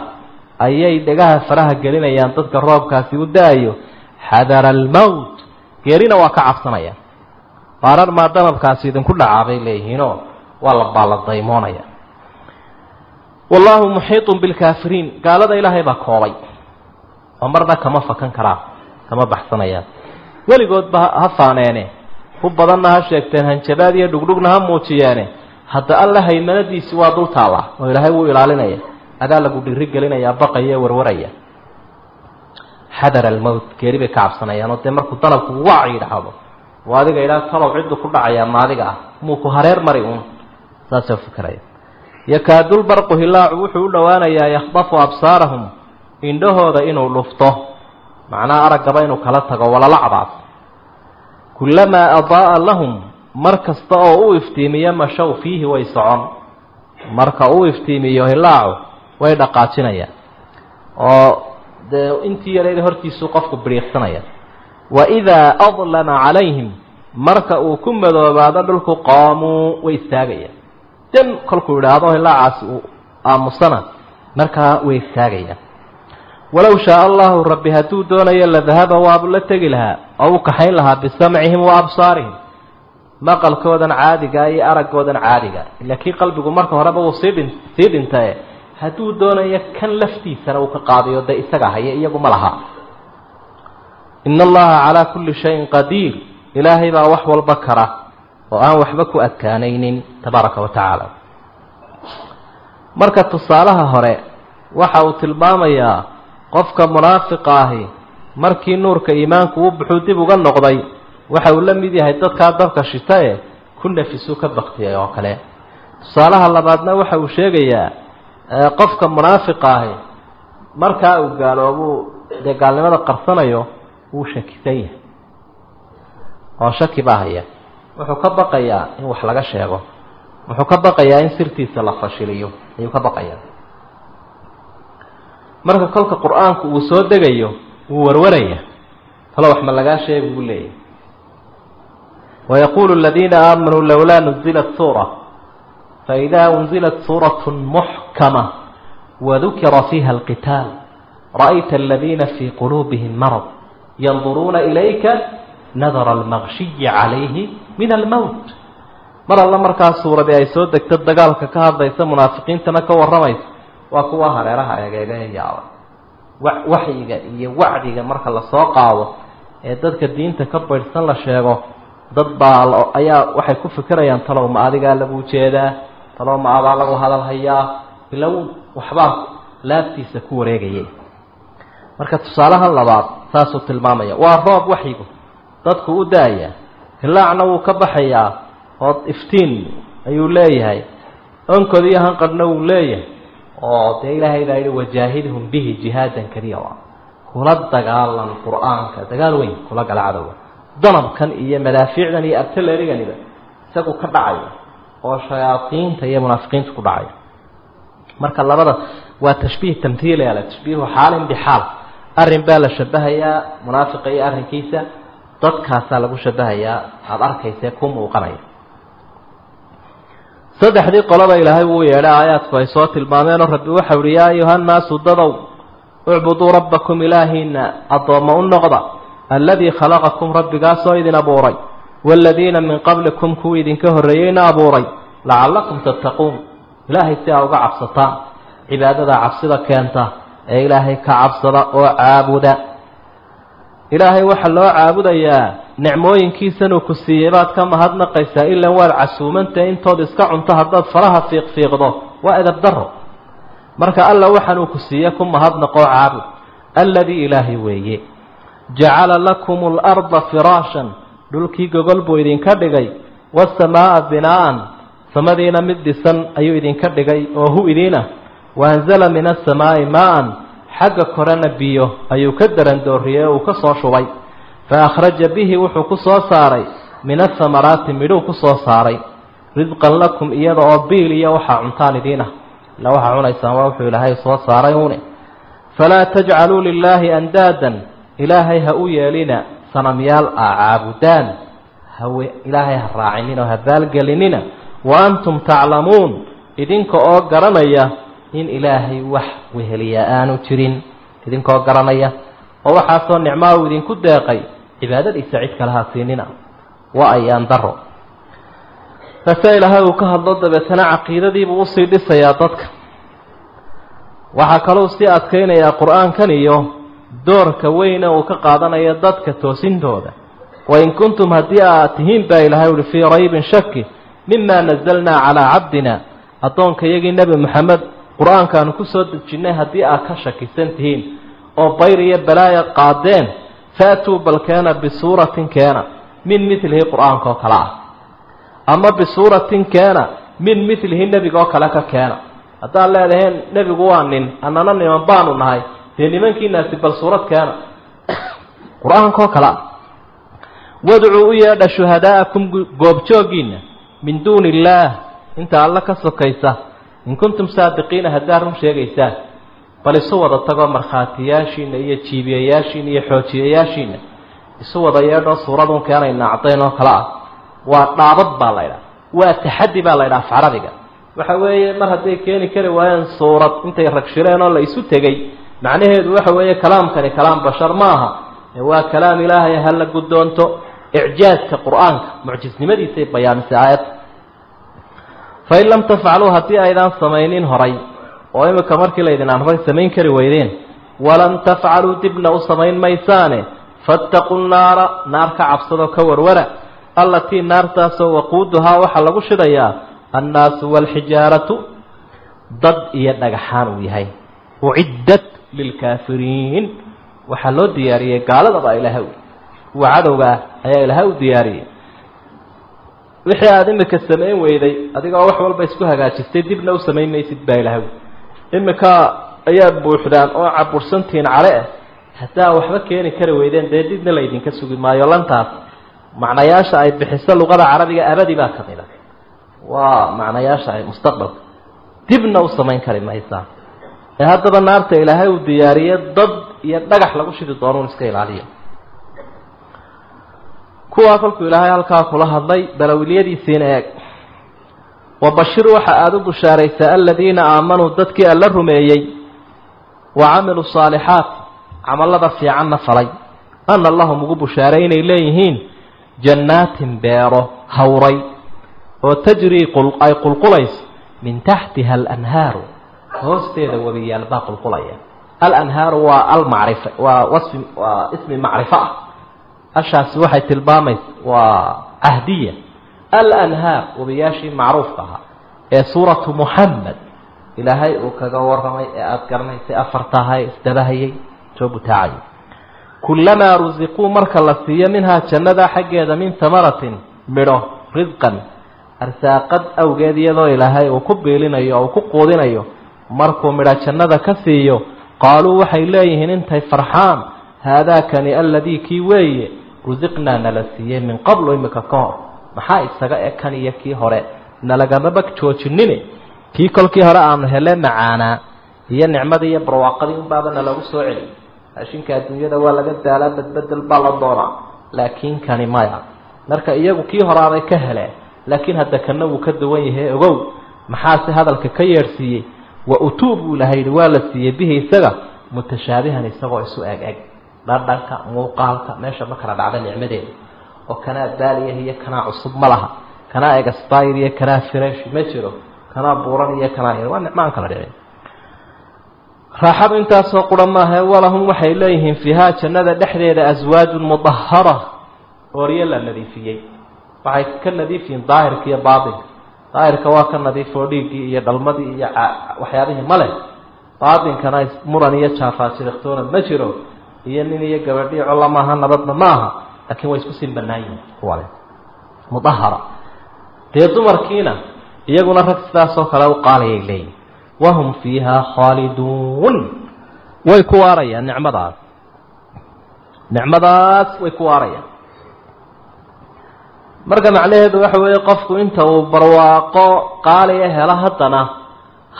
ayay dhegaha faraha gelinayaan dadka roobkaasi u da'ayo. Xadara almowt geerina waa ka cabsanayaan. Baarar maa danabkaasi idinku dhacaa bay leeyihiinoo waa la baaladaymoonaya wallaahu muxiiطun bilkaafiriin. Gaalada ilaahay baa koobay. Oo marna kama fakan karaan kama baxsanayaan weligoodba ha faaneene ku badanna ha sheegteen hanjabaad iyo dhugdhugna ha muujiyeene hadda alla haymanadiisi waa dul taalla oo ilaahay wuu ilaalinaya. Adaa lagu dhiri gelinaya baqaya warwaraya. Xadara almowt geeri bay ka cabsanayaan oo dee markuu danabku wac yidhaahdo oo adiga idhaah talow ciddu ku dhacayaa maadiga ah. Muu ku hareer mari uun saasay ufikiraya yakaadulbarqu hilaacu wuxuu u dhowaanayaa yakhdafu absaarahum indhahooda inuu lufto macnaha araggaba inuu kala tago walalacdaas. Kullamaa adaa'a lahum mar kasta oo u iftiimiyo mashow fiihi way socon. Marka uu iftiimiyo hilaacu way dhaqaajinayaan. Oo dee intii yareeda hortiisuu qofku biriiqsanaya wa idaa adlama calayhim marka uu ku madoobaado dhulku qoomuu way istaagayaan dan kolkuu idhaahdo hilaacaasi uu aamusana markaa way istaagayaan walow shaaa allahu rabbi hadduu doonayo la dahaba waabu la tegi lahaa oo u kaxayn lahaa bisamcihim wa absaarihim. Maqalkoodan caadiga iyo araggoodan caadiga. Ila kii qalbigu marka horeba uu sii dhin sii dhintae hadduu doonayo kan laftiisana uu ka qaadayo dee isaga haya iyagu ma laha. Ina allaha calaa kulli shayin qadiir. Ilaahay baa wax walba kara oo aan waxba ku adkaanaynin tabaaraka wa tacaala. Marka tusaalaha hore waxa uu tilmaamayaa qofka munaafiqa ahi markii nuurka iimaanku u buxuu dib uga noqday waxa uu la mid yahay dadkaa dabka shita e ku nafisuu ka baktiyay oo kale. Tusaalaha labaadna waxa uu sheegayaa qofka munaafiqa ahi markaa uu gaaloobuu dee gaalnimada qarsanayo wuu shakisan yahay oo shaki baa haya wuxuu ka baqayaa in wax laga sheego. Wuxuu ka baqayaa in sirtiisa la fashiliyo. Ayuu ka baqayaa. Marka kolka qur'aanku uu soo degayo wuu warwaraya talo wax ma lagaa sheegi buu leeyahy wayaquulu aladiina aamanuu lowlaa nuzilat suura. Faidaa unzilat suurat muxkama wadukira fiiha alqitaal. Ra'ayta aladiina fii quluubihim marad. Yanduruuna ilayka nadara almaqshiyi calayhi min almowt mar alla markaa suuradii ay soo degto dagaalka ka hadlaysa munaafiqiintana ka warramaysa waa kuwa hareeraha egeegae yaaba. Waxyiga iyo wacdiga marka la soo qaado ee dadka diinta ka baydhsan la sheego dad baa ayaa waxay ku fikirayaan talow ma adigaa lagu jeedaa? Talow ma adaa lagu hadal hayaa? Ilow waxbaa laabtiisa ku wareegayay. Marka tusaalahan labaad saasuu tilmaamaya waa roob waxyigu dadku u daaya. Hilaacna wuu ka baxayaa oo iftiin ayuu leeyahay. Onkod iyo hanqadhna wuu leeyahay. Oo dee ilaahay baa yihi wajaahidhum bihi jihaadan kariira kula dagaalan qur'aanka. Dagaal weyn kula gala cadowga danabkan iyo madaafiicdan iyo artilleriganiba isagu ka dhacaya oo shayaadiinta iyo munaafiqiinta ku dhacaya marka labada waa tashbiih tamhiili ale tashbiihu xaalin bixaal arrin baa la shabahayaa munaafiqa iyo arrinkiisa dadkaasaa lagu shabahayaa aada arkayse ku muuqanaya. Saddexdii qolaba ilaahay wuu yeedhay aayaadku ay soo tilmaameenoo rabbi waxau uhi yaa ayuha nnaasu dadow ucbuduu rabbakum ilaahiina addoomma u noqda alladii khalaqakum rabbigaasoo idin abuuray waaladiina min qablikum kuwii idinka horreeyeyna abuuray lacallakum tattaquun. Ilaahay si aa uga cabsataan cibaadadaa cabsida keenta ee ilaahay ka cabsada oo caabuda ilaahay waxaa loo caabudayaa nicmooyinkiisanuu ku siiyey baad ka mahadnaqaysaa ilan waad casuumantahe intood iska cunto haddaad faraha fiiqfiiqdo waa edab daro marka alla waxaanuu ku siiye ku mahadnaqoo caabud alladii ilaahay weeye. Jacala lakum alarda firaashan dhulkii gogol buu idinka dhigay. Waasamaaa binaa'an samadiina mid dhisan ayuu idinka dhigay oo hu idiinah waanzala min asamaa'i maa'an xagga korena biyo ayuu ka darandooriyey oo uu ka soo shubay. Fa akhraja bihi wuxuu ku soo saaray. Min ahamaraati midhuu ku soo saaray. Risqan lakum iyada oo biil iyo waxaa cuntaan idiin ah. Ila waxaa cunaysaan waa wuxuu ilaahay soo saaray une falaa tajcaluu lilaahi andaadan. Ilaahay ha u yeelina sanamyaal a caabudaan. Hawe ilaahay ha raacinina oo ha baalgelinina wa antum taclamuun. Idinka oo garanaya in ilaahay wax weheliya aanu jirin idinkaoo garanaya oo waxaasoo nicmaa uu idinku deeqay cibaadadiisa cid kale ha siinina waa ayaan daro ilaahay uu ka hadlo dabeetana caqiidadiibuu u sii dhisayaa dadka. Waxaa kalou sii adkaynayaa qur'aankan iyo doorka weyne uu ka qaadanayo dadka toosintooda. Wain kuntum haddii aad tihiin baa ilaahay uhi fii raybin shaki mima nazalnaa calaa cabdina addoonka iyagii nebi moxamed qur'aankaanu ku soo dejinnay haddii aad ka shakisan tihiin oo bayr iyo balaaya qaadeen faatuu bal keena bisuuratin keena min midlihi qur'aanka oo kale ah. Ama bisuuratin keena min milihi nebiga oo kale ka keena. Haddaad leedaheen nebigu waa nin annana niman baanu nahay. Dee nimankiinaasi bal suurad keena. Qur'aankaoo kale ah. Wadcuu u yeedha shuhadaa'akum goobjoogiina min duuni illaah. Inta alla ka sokaysa in kuntum saadiqiina haddaad run sheegaysaan bal isu wada tagoo markhaatiyaashiina iyo jiibiyayaashiina iyo xoojiyayaashiina isu wada yeedhoo suuradun keenayna caddayn oo kale ah. Waa dhaabad baa la ydhaha waa taxaddi baa la ydhaha af carabiga waxa weeye mar hadday keeni kari waayeen suurad intay ragshireen oo la isu tegey macnaheedu waxa weeye kalaamkani kalaam bashar ma aha. Waa kalaam ilaahay ha la guddoonto icjaaska qur'aanka mucjisnimadiisay bayaamisay aayadda fain lam tafcaluu haddii aydaan samaynin horay oo imika markii laydin amray samayn kari weydeen walan tafcaluu dibna u samayn maysaane faataquu naara naar ka cabsadoo ka warwara allatii naartaasoo waquuduhaa waxaa lagu shidayaa annaasu waalxijaaratu dad iyo dhagaxaan uu yahay uciddat lilkaafiriin waxaa loo diyaariyey gaaladaba ilaahay kuwa cadowga ah ayaa ilaahay u diyaariyey wixii aada imika samayn weyday adigoo wax walba isku hagaajistay dibna u samayn maysid baa ilahay imika ayaa buuxdaan oo cabursantihiin cale ah haddaa waxba keeni kari weydeen dee dibna laydinka sugi maayo lantaas. Macnayaasha ay bixiso luqada carabiga abadi baa ka mid a waa macnayaasha ay mustaqbalka. Dibna u samayn kari maysaa. Ee haddaba naarta ilaahay uu diyaariye dad iyo dhagax lagu shidi doonuun iska ilaaliyo kuwaa kolkuu ilaahay halkaa kula hadlay balawiliyadiisiina eeg. Wabashir waxa aada u bushaaraysaa aladiina aamanuu dadkii alla rumeeyey. Wa camiluu saalixaat camallada fiicanna falay. Ana lahum ugu bushaaray inay leeyihiin jannaatin beero hawray. Oo tajrii ay qulqulayso min taxtiha alanhaaru. Hoosteeda webiyaal baa qulqulaya. Alanhaaru waa almacrifa waa wasfi waa ismi macrifo ah ashaasi waxay tilmaamaysa waa cahdiya alanhaar webiyaashii macruufka ahaa ee suuratu muxamed ilaahay uu kaga warramay ee aada garanaysay afartahay isdabahayay soo butaacayay kullamaa rusiquu marka la siiyo minhaa jannada xaggeeda min tamaratin midho risqan arsaaqad awgeed iyadoo ilaahay uu ku biilinayo uu ku quudinayo markuu midho jannada ka siiyo qaaluu waxay leeyihiin intay farxaan haadaakani aladii kii weeye rusiqnaa nala siiyey min qablu imika ka hor maxaa isaga e kan iyo kii hore nalagama bag joojinine kii kolkii hore aanu hele macaanaa iyo nicmadii iyo barwaaqadii unbaaba nalagu soo celi raashinka adduunyada waa laga daalaa badbedel baa la doonaa laakiin kani maya marka iyagu kii horaabay ka heleen laakiin hadda kana wuu ka duwan yahay ogow maxaase hadalka ka yeedhsiiyey wa utuu buu ilahay yihi waa la siiyey bihi isaga mutashaabihan isagoo isu eg eg dhadhanka muuqaalka meesha ma kala dhacda nicmadeeda. Oo kanaa daaliyah iyo kanaa cusub ma laha. Kanaa egaspire iyo kanaa fresh ma jiro. Kanaa buuran iyo kanaa waa nicmaan kala dhicin. Raaxadu intaasoo qura maahae walahum waxay leeyihiin fiihaa jannada dhexdeeda aswaajun mudahara ooryo la nadiifiyey. Waxay ka nadiifyihiin daahirka iyo baatinka daahirka waa ka nadiifoo dhiiggii iyo dhalmadii iyo waxyaabihii male baatinkana muran iyo jaafaajiriktoona ma jiro iyo nin iyo gabadhii colla maaha nabadna ma aha laakiin way isku siin banaan kuwale mudahara dee dumarkiina iyaguna rag sidaasoo kale u qaalayay leeyihiin wahum fiiha khaaliduun way ku waarayaan nicmadaas nicmadaas way ku waarayaan marka macnaheedu waxa weeye qofku inta uu barwaaqo qaaliya helo haddana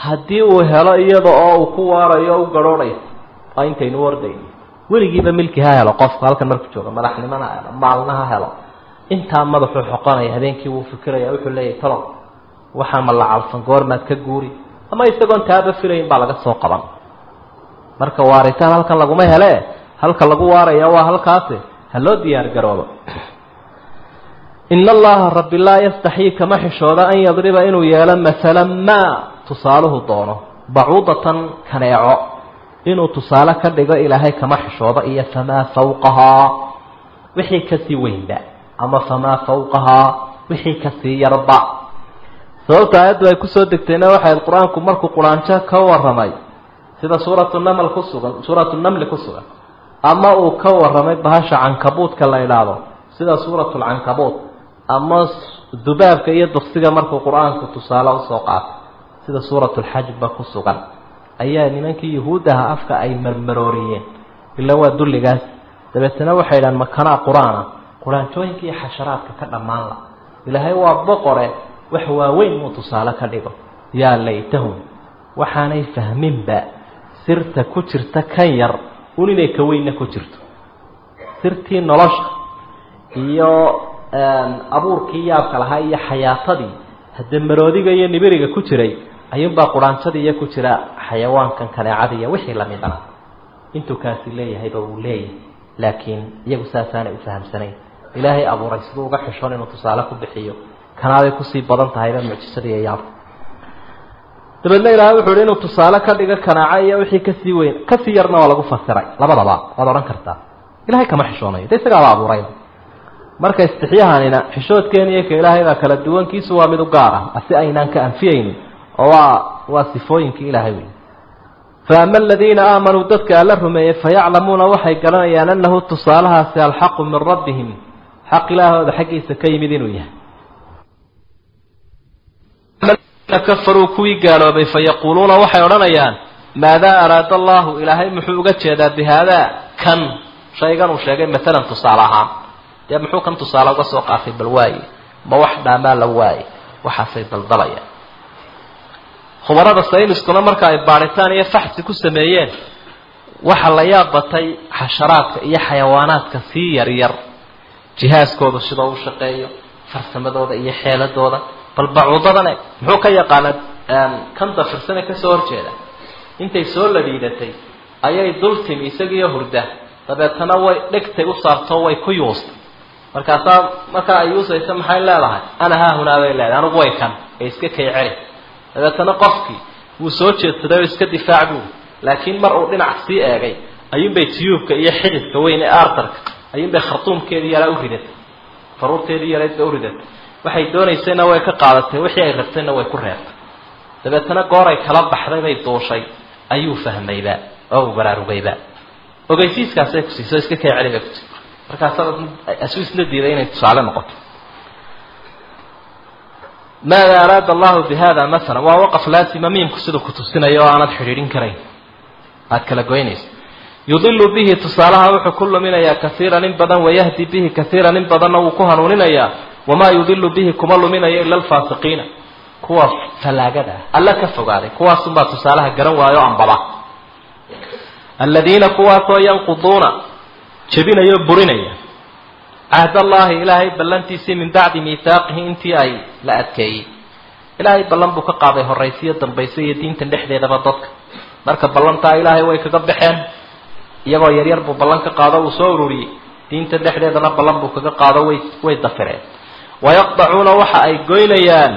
haddii uu helo iyada oo uu ku waarayo u garhoorhayso waa intaynu wardayn weligiiba milki ha helo qofku halkan marku jooga madaxnimona ha helo maalna ha helo. Intaa madaxuu xoqonaya habeenkii wuu fikiraya wuxuu leeyahay talo waxaa ma la calfan goormaad ka guuri ama isagoon taaba filayn baa laga soo qaban. Marka waaritaan halkan laguma hele halka lagu waaraya waa halkaasi ha loo diyaar garoobo. Ina allaha rabbi laa yastaxii kama xishooda an yadriba inuu yeelo masalan maa tusaaluhu doono bacuudatan kaneeco inuu tusaale ka dhigo ilaahay kama xishoodo iyo famaa fawqahaa wixii ka sii weynba ama famaa fawqahaa wixii ka sii yarba. Sababta aayaddu ay ku soo degtayna waxayd qur'aanku markuu quraanjo ka warramay. Sida suuratu naml ku sugan suuratu namli ku sugan. Ama uu ka warramay bahasha cankabuudka la idhaahdo sida suuratulcankabuud ama dubaabka iyo duksiga markuu qur'aanku tusaale u soo qaatay sida suuratulxajba ku sugan ayaa nimankii yuhuuddaha afka ay marmarooriyeen. Ilaa waa dulligaas. Dabeetana waxay idhahan makanaa qur'aana? Quraanjooyinka iyo xasharaadka ka dhammaan la ilaahay waa boqore wax waaweyn muu tusaale ka dhigo. Yaa laytahum waxaanay fahminba sirta ku jirta kan yar un inay ka weynna ku jirto. Sirtii nolosha iyo abuurkii yaabka lahaa iyo xayaatadii haddee maroodiga iyo nibiriga ku jiray ayuunbaa quraanjada iyo ku jira xayawaankan kaneecada iyo wixii lamidana intuu kaasi leeyahayba wuu leeyahay laakiin iyagu saasaanay u fahamsanayn. Ilaahay abuuray siduu uga xishoon inuu tusaale ku bixiyo. Kanaaday ku sii badan tahayba mucjisada iyo yaabka dabeedna ilaahay wuxuu hi inuu tusaale ka dhigo kanaaco iyo wixii ka sii weyn ka sii yarna waa lagu fasiray. Labadaba waad odhan kartaa. Ilahay kama xishoonayo de isagaaba abuurayba marka istixyahanina xishoodkeena iyo ka ilaahaybaa kala duwankiisu waa mid u gaar ah asi aynaan ka anfiyaynin waa waa sifooyinkii ilaahay wey faama aladiina aamanuu dadka alla rumeeyey fayaclamuuna waxay garanayaan annahu tusaalahaasi alxaqu min rabbihim. Xaq ilaahooda xaggiisa ka yimid inuu yahay. Kafaruu kuwii gaaloobay fayaquuluuna waxay odhanayaan maadaa araada allahu ilaahay muxuu uga jeedaa bi haadaa kan. Shaygan uu sheegay maalan tusaale ahaan. Dee muxuu kan tusaale uga soo qaatay bal waaye. Ma wax dhaamaa la waaye. Waxaasay daldalayaan khubarada sayniskuna marka ay baadhitaan iyo faxsi ku sameeyeen waxa la yaab batay xasharaadka iyo xayawaanaadka sii yaryar jihaaskooda sida u shaqeeyo farsamadooda iyo xeeladooda. Bal bacuudadane muxuu ka yaqaana kan dafirsane ka soo horjeeda intay soo ladhiidatay ayay dul timi isagiiyo hurda. Dabeetana way dhegtay u saartoo way ku yuustay. Markaasaa markaa ay yuusaysa maxay leedahay? Ana haahunaa bay leedahay anugu way kan ee iska kay celi dabeetana qofkii wuu soo jeedsaday oo iska difaac buu. Laakiin mar uu dhinac sii eegay ayuunbay tiyuubka iyo xididka weyn ee artarka ayuunbay khartuumkeedii yaraa u ridatay faruurteedii yarayd bay u ridatay waxay doonaysayna way ka qaadatay wixii ay rabtayna way ku reebtay. Dabeetana gooray kala baxday bay duushay ayuu fahmayba oo uu baraarugayba ogeysiiskaasay ku siiso iska kay celi bay ku tii markaasa asuu isla diiday inay tusaale noqoto maada araada allahu bi hada maala waa waqaf laasima miimku siduu ku tusinayo oo aanad xidhiidhin karayn aada kala goynaysa yudilu bihi tusaalaha wuxuu ku luminayaa kaiiran in badan wayahdi bihi kaiiran in badanna wuu ku hanuuninayaa wamaa yudilu bihi kuma luminayo ila alfaasiqiina kuwa fallaagada ah alla ka fogaaday kuwaasunbaa tusaalaha garan waayo ambaba aladiina kuwaasoo yanquduuna jebinaya o burinaya cahdallaahi ilaahay ballantiisii min bacdi miihaaqihi intii ay la adkeeyey. Ilaahay ballan buu ka qaaday horaysiyo dambayse iyo diintan dhexdeedaba dadka. Marka ballantaa ilaahay way kaga baxeen. Iyagoo yaryar buu ballan ka qaado uu soo ururiyey. Diinta dhexdeedana ballan buu kaga qaado way way dafireen. Wayaqdacuuna waxa ay goynayaan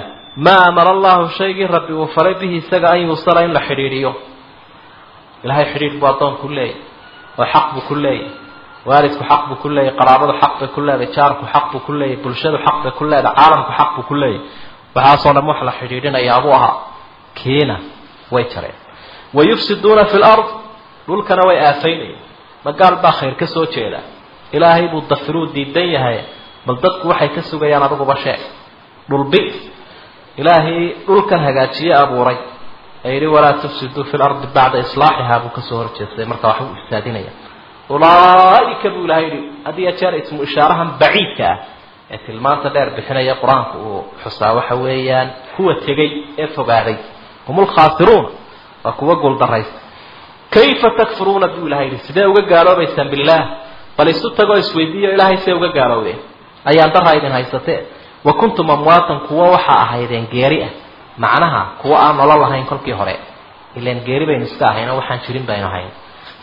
maa amara allahu shaygii rabbi uu faray bihi isaga an yuusala in la xidhiidhiyo. Ilahay xidhiidh buu addoonku leeyahy oo xaq buu ku leeyahy waalidku xaq buu ku leeyahy qaraabadu xaq bay ku leedahay jaarku xaq buu ku leeyahy bulshadu xaq bay ku leedahay caalamku xaq buu ku leeyahy waxaasoo dham wax la xidhiidhinayaabuu ahaa kiina way jareen. Wayufsiduuna fi lard dhulkana way aafaynayaan magaal baa khayr ka soo jeeda. Ilaahay buu dafiruu diidan yahay bal dadku waxay ka sugayaan adiguba sheeg dhulbi ilaahay dhulkan hagaajiye abuuray. Ee yidhi walaa tufsiduu fi lardi bacda islaaxihaa buu ka soo horjeestay markaa waxbuu ifsaadinaya أولئك بقول هاي هذه أشار اسم إشارهم بعيدة. أتل ما تدار بحنا يا قران وحصا وحويا هو تجي إفغاري هم الخاسرون. أكو أقول درايس كيف تكفرون بقول هاي سبا وقالوا بسم الله فليستو تقوى سويدية إلا هاي سبا وقالوا بي أي أنت هاي دين هاي ستة وكنتم أمواتا كوا وحا هاي دين جارئة معناها كوا آم الله هاي كل كي هراء إلا إن جارئة بين استاهين وحان شرين بين هاي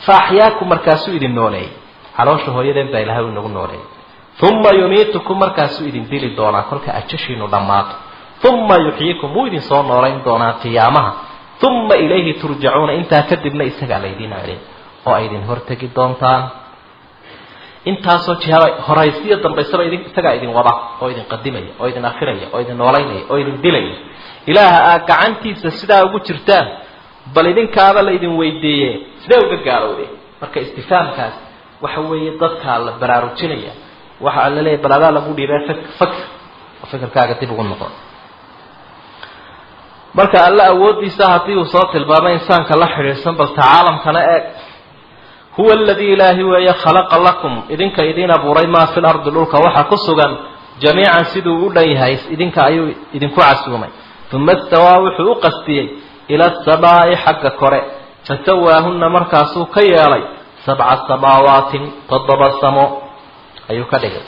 fa axyaakum markaasuu idin nooleeyey caloosha hooyadeen baa ilahay inagu nooleeyey uma yumiitukum markaasuu idin dili doonaa kolka ajashiinu dhammaato uma yuxyikum wuu idin soo noolayn doonaa qiyaamaha uma ilayhi turjacuuna intaa kadibna isagaa laydin celin oo ay idin hortegi doontaan intaasoo jihaba horaysiyo dambaysaba idin isagaa idin wada oo idin qadimaya oo idin akhiraya oo idin noolaynaya oo idin dilaya ilaaha aad gacantiisa sidaa ugu jirtaan bal idinkaaba la idin weydiiye sidee uga gaalowdeen marka istifaamkaas waxa weeye dadkaa la baraarujinaya waxa la leeyahy bal adaa lagu dhiibay fak fak oo fikirkaaga dib ugu noqo marka alle awooddiisa haddii uu soo tilmaamay insaanka la xidhiidhsan balta caalamkana eeg. Huwa aladii ilaahi weeye khalaqa lakum. Idinka idiin abuuray maa fi lardi dhulka waxaa ku sugan. Jamiican siduu u dhan yahay idinka ayuu idinku casuumay. Uma istawaa wuxuu u qastiyey ila asamaa'i xagga kore. Fasawaahunna markaasuu ka yeelay sabca samaawaatin toddoba samo. Ayuu ka dhigay.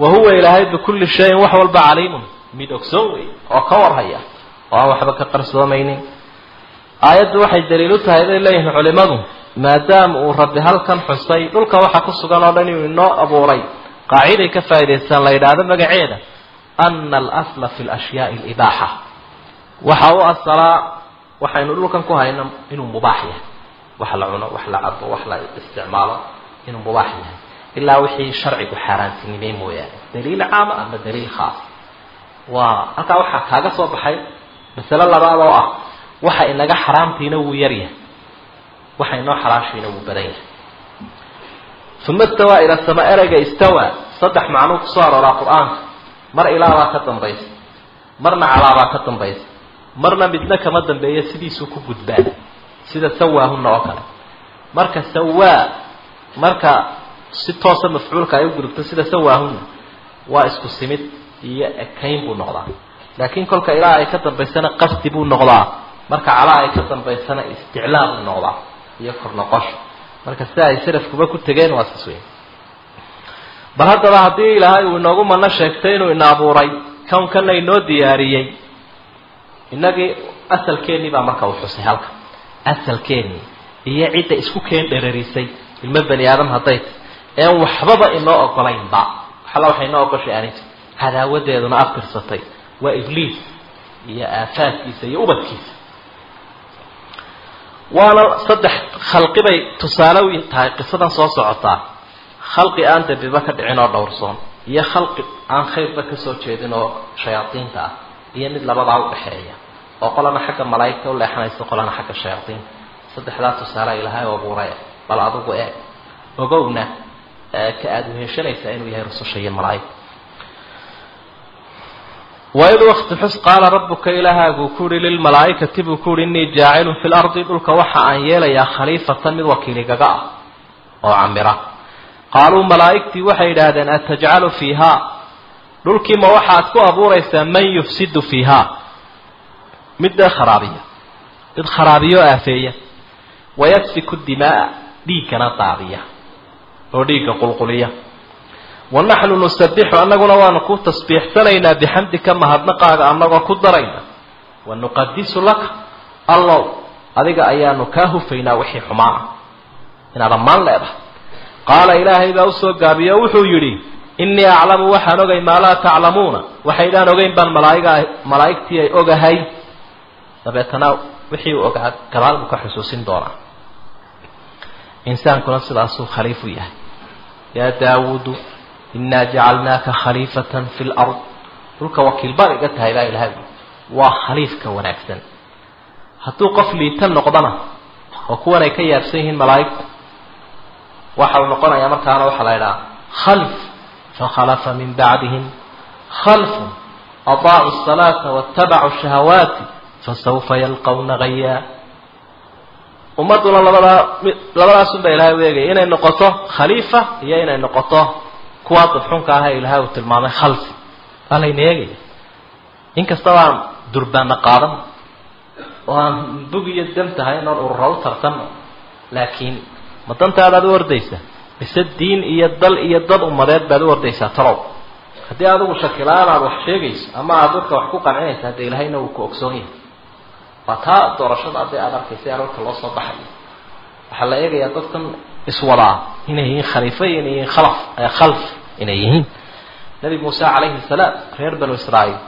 Wa huwa ilaahay bikulli shayin wax walba caliimun. Mid ogsoon wey oo ka warhaya. Oo aan waxba ka qarsoomaynin. Aayaddu waxay daliil u tahay bay leeyihiin culimmadu maadaama uu rabbi halkan xusay dhulka waxa ku sugan oo dhan inuu inoo abuuray. Qaaciday ka faa'idaystaan la yidhaahdo magaceeda ana alasla fi lashyaai alibaaxa waxa u asalaa waxaynu dhulkan ku hayno inuu mubaax yahay wax la cuno wax la cabo wax la isticmaalo inuu mubaax yahay ilaa wixii sharcigu xaaraantinimey mooyaane daliil caama ama daliil khaas waa halkaa waxaa kaaga soo baxay masale labaad oo ah waxa inaga xaraamtiina wuu yar yahay waxa inoo xalaashiina wuu badan yahay uma istawaa ila sama ereyga istawa saddex macnuu kusoo arooraa qur-aanka mar ilaabaa ka dambaysa marna calaabaa ka dambaysa marna midna kama dambeeya sidiisuu ku gudbaa sida sawaahunna oo kale. Marka sawaa marka si toosa mafcuulka ay u gudubto sida sawaahunna waa isku simid iyo ekayn buu noqdaa. Laakiin kolka ilaa ay ka dambaysana qasdi buu noqdaa. Marka calaa ay ka dambaysana isticlaa buu noqdaa iyo kor noqosho marka sida ay salafkuba ku tegeen waa saas weyn bal haddaba haddii ilaahay uu inoogu mano sheegtay inuu ina abuuray kownkana inoo diyaariyey innagii asalkeennii baa marka uu xusay halka. Asalkeennii iyo cidda isku keen dherarisay ilmo bani aadam hadday tay een waxbaba inoo ogolaynba waxalla waxay inoo ogoshay aaninta cadaawadeeduna aftirsatay waa ibliis iyo aafaadkiisa iyo ubadkiisa. Waana saddex khalqi bay tusaale u tahay qisadan soo socotaa khalqi aan dambiba ka dhicin oo dhowrsoon iyo khalqi aan khayrba ka soo jeedin oo shayaadiinta ah iyo mid labadaa udhexeeya oo qolana xagga malaa'igta u leexanaysa qolana xagga shayaadiinta saddexdaa tusaale ilaahay abuuray bal adigu eeg ogowna ka aada uheshanaysaa inuu yahay rususha iyo malaa'igta waid wakti xus qaala rabuka ilaahaagu ku uhi lilmalaa'ikati buu ku uhi innii jaacilun fi lardi dhulka waxa aan yeelayaa khaliifatan mid wakiiligaga ah oo camira. Qaaluu malaa'igtii waxay yidhaahdeen atajcalu fiihaa dhulkii ma waxaad ku abuuraysaa man yufsidu fiihaa? Mid dee kharaabiya. Mid kharaabiyo aafeeya wayasfiku dimaaa? Dhiiggana daadiya. Oo dhiigga qulquliya. Wanaxnu nusabixu annaguna waanu ku tasbiixsanaynaa bixamdika mahadnaqaaga annagoo ku darayna. Wanuqadisu laka. Allow adiga ayaanu kaa hufaynaa wixii xumaana inaad ammaan leedahay. Qaala ilaahay baa u soo gaabiye o wuxuu yidhi innii aclamu waxaan ogay maa laa taclamuuna waxaydaan ogeyn baan malaa'iga malaa'igtii ay ogahay. Dabeetana wixii uu ogaa gadaal buu ka xusuusin doonaa. Insaankuna sidaasuu khaliifu yahay. Yaa daawuudu inaa jacalnaaka khaliifatan fi lard dhulka wakiil baad iga tahay baa ilahay waa khaliifka wanaagsan. Hadduu qof liita noqdana oo kuwan ay ka yaabsan yihiin malaa'igta waxa uu noqonayaa markaana waxaa la idhaha khalf fakhalafa min bacdihim khalfun adaacu asalaata waatabacu shahawaati fasawfa yalqawna ghayaa ummadduna labadaa labadaasun baa ilaahay u eegaya inay noqoto khaliifa iyo inay noqoto kuwaa dadxunka ah ilahay uu tilmaamay khalfi waa layna eegaya inkastaba aan durbaana qaadano oo aan bug iyo dan tahay noon urura u tartanno laakiin ma dantaadaad u ordaysa mise diin iyo dal iyo dad ummadeed baad u ordaysaa talow. Haddii adigu shakila-aan aada wax sheegayso ama aada dadka wax ku qancinaysa hadde ilahayna uu ku ogsoon yahay. Waa taa doorashada hadday aada arkaysa aroorta loo soo baxayo waxaa la eegayaa dadkan iswadaa inay yihiin khaliifo iyo inay yihiin khalaf khalf inay yihiin. Nabi muuse calayhi salaam reer banu israa'iil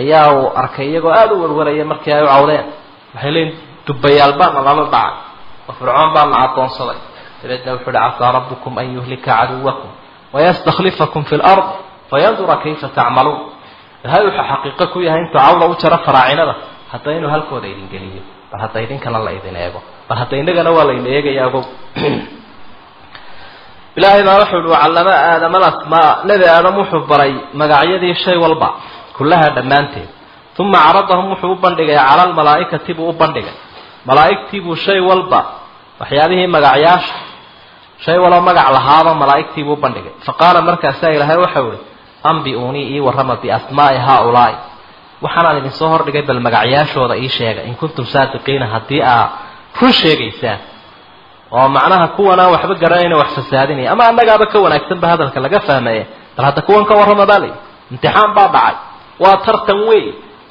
ayaa uu arkay iyagoo aada u warwaraya markii ay u cawdeen. Waxay leeyiin dubbayaal baana lala dhacay. Oo fircoon baana addoonsaday dabeedna wuxuu uhi casaa rabbukum an yuhlika caduwakum wayastakhlifakum fi lard fayandura kayfa tacmaluun ilahay wuxuu xaqiiqo ku yahay intuu cawda u jaro faraacinada hadda inuu halkooda idin geliyo bal hadda idinkana la idin eego bal hadda innagana waa layna eegayaa ogow ilaahay baa wuxuu uhi wacallama aadama alasmaa nebi aadam wuxuu baray magacyadii shay walba kullaha dhammaanteed uma caradahum wuxuu u bandhigay cala almalaa'ikati buu u bandhigay malaa'igtii buu shay walba magac lahaaba malaa'igtii buu bandhigay fa qaala markaasaa ilaahay waxau ihi ambi-uunii ii warrama biasmaa'i haa-ulaa'i waxaanaan idinsoo hordhigay bal magacyaashooda ii sheega in kuntum saadiqiina haddii aa run sheegaysaan oo macnaha kuwanaan waxba garanayna wax fasaadinaya ama annagaaba ka wanaagsanba hadalka laga fahmeye bal hadda kuwan ka warrama baa layihi imtixaan baa dhacay waa tartan wey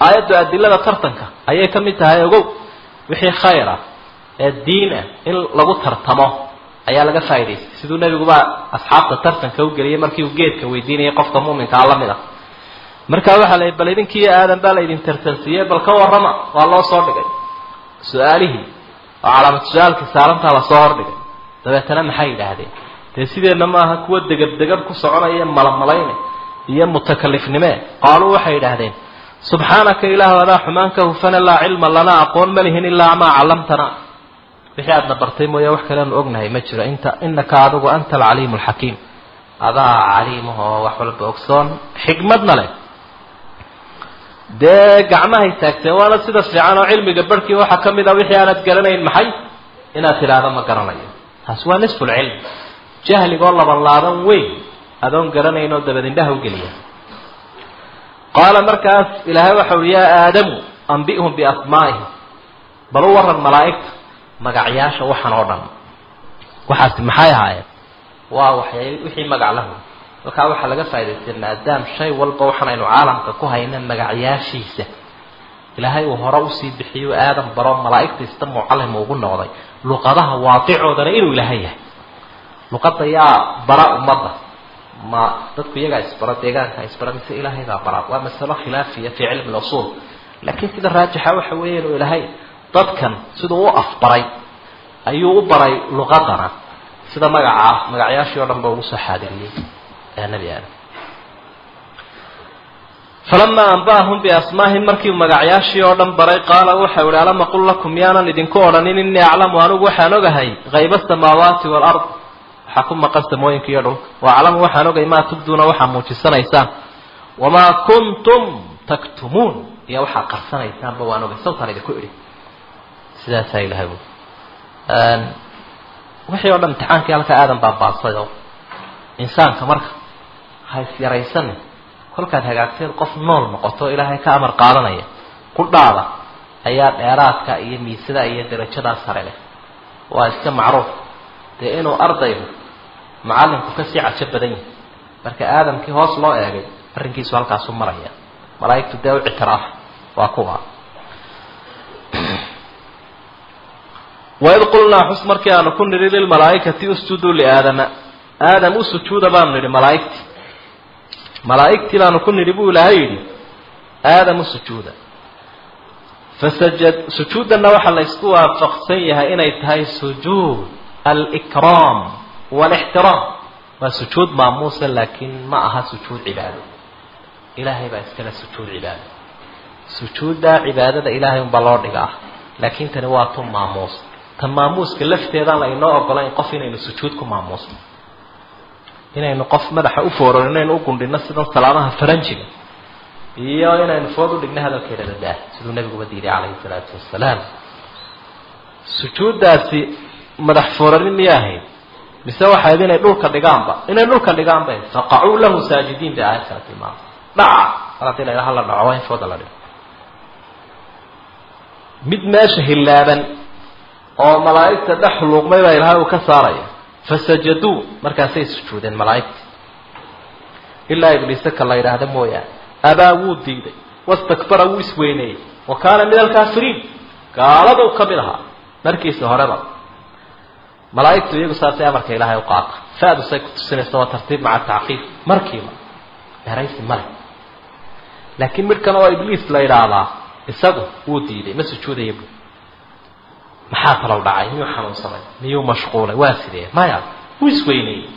aayaddu adilada tartanka ayay ka mid tahay ogow wixii khayr ah ee diin ah in lagu tartamo ayaa laga faa'idaystay siduu nebiguba asxaabta tartanka u geliyay markii uu geedka weydiinayay qofka mu'minkaa la mid ah. Markaa waxaa la bal idinkiiyo aadan baa la idin tartansiiyey bal ka warrama waa loo soo dhigay. Su'aalihii oo calaamad su'aalkii saarantaa la soo hordhigay dabeetana maxay yidhaahdeen? Dee sideenna maaha kuwa degab degab ku soconaya malamalayne iyo mutakalifnimee qaaluu waxay yidhaahdeen subxaanaka ilaahu adaa xumaanka hufana laa cilma lanaa aqoon ma lihin ilaa maa callamtana wixii aadna bartay mooye wax kaleanu ognahay ma jiro. Inta inaka adigu anta alcaliimu alxakiim adaa caliimahoo wax walba ogsoon. Xikmadna leh. Dee gacmahay taagteen waana sida fiican oo cilmiga barhkii waxaa ka mid a wixii aanad garanayn maxay? Inaad tidhaahdo ma garanayo. Taas waa nisfulcilm jahligoo laban laaban weyn adoon garanayn oo dabad indhaha ugeliya qaala markaas ilaahay waxa uhi yaa aadamu ambi'hum biasmaa'ihim. Bal u waran malaa'igta magacyaasha waxan oo dhan. Waxaasi maxay ahaayeen? Waa waxya wixii magac lahu halkaa waxaa laga faa'idaystay maadaam shay walba waxaan aynu caalamka ku hayna magacyaashiisa. Ilaahay uu hore u sii bixiyo aadan baro malaa'igta ista mucallim ugu noqday. Luqadaha waaqicoodana inuu ilaahay yahay. Luqadda yaa bara ummadda. Ma dadku iyagaa isbaro deegaanka isbara mise ilaahaybaa bara. Waa masalo khilaafiya fii cilmi lusuul laakiin sida raajixa waxa weeye inuu ilaahay dadkan siduu u afbaray ayuu u baray luqadana sida magacaa magacyaashii o dhan ba ugu soo xaadiriyey nebi aadam falamaa anba'ahum biasmaahim markiiu magacyaashii oo dhan baray qaala waxau ihi alam aqul lakum miyaanan idinku odhanin innii aclamu anigu waxaan ogahay hayba asamaawaati waalard waxaa ku maqan samooyinka iyo dhulka wa aclamu waxaan ogay maa tubduuna waxaa muujisanaysaan wamaa kuntum taktumuun iyo waxaa qarsanaysaanba waan ogay sawtaan idinku idhi sidaasaa ilahay ui wixii o dhan imtixaankii halka aadan baa baasay oo insaanka marka hays yaraysanin kolkaad hagaagteed qof nool noqoto ilaahay ka amar qaadanaya ku dhaada ayaa dheeraadka iyo miisada iyo darajadaa sare leh. Waa iska macruuf. Dee inuu ardaygu macallinku ka sii cajo badan yahay marka aadamkii hoos loo eegay arrinkiisu halkaasu maraya. Malaa'igtu dee u ictiraaf waa kuwa waid qulnaa xus markii aanu ku nidhi lilmalaa'ikati usjuduu liaadama aadam u sujuuda baanu nidhi malaa'igtii malaa'igtii baanu ku nidhi buu ilaahay yidhi aadam u sujuuda fasajad sujuuddanna waxaa la ysku waafaqsan yahay inay tahay sujuud alikraam waalixtiraam waa sujuud maamuusa laakiin ma aha sujuud cibaado ilaahay baa iskale sujuud cibaado sujuudda cibaadada ilaahay unbaa loo dhigaa laakiin tani waa tu maamuus tan maamuuska lafteedaan la inoo ogolayn qof inaynu sujuud ku maamuusno inaynu qof madaxa u foorano inaynu u gundhino sidan salaamaha faranjiga. Iyo inaynu food u dhigno hadalkeeda dadaa siduu nabiguba diiday calayhi salaatu wasalaam sujuuddaasi madax fooranin miyay ahayd mise waxayd inay dhulka dhigaanba? Inay dhulka dhigaan bay faqacuu lahu saajidiin bay aayad kala tilmaamay dhaca! Mar haddii la dhaco waa in fooda la dhigo. Mid meesha hillaaban oo malaa'igta dhex luuqmay baa ilaahay uu ka saaraya fasajaduu markaasay sujuudeen malaa'igti ilaa ibliise ka la yidhaahda mooyaane abaa wuu diiday wastakbara wuu isweyneeyey wa kaana min alkaafiriin gaaladu ka mid ahaa markiisa horeba malaa'igtu iyagu saasay amarka ilaahay u qaata fa-du say ku tusinaysa waa tartiib maca tacqiib markiiba dheraysi male laakiin midhkan oo ibliis la yidhaahdaa isagu wuu diiday ma sujuudaya bu محاكل البعاية حنون الصلاة ميو مشغولة واسدة ما يعرف. هو سويني.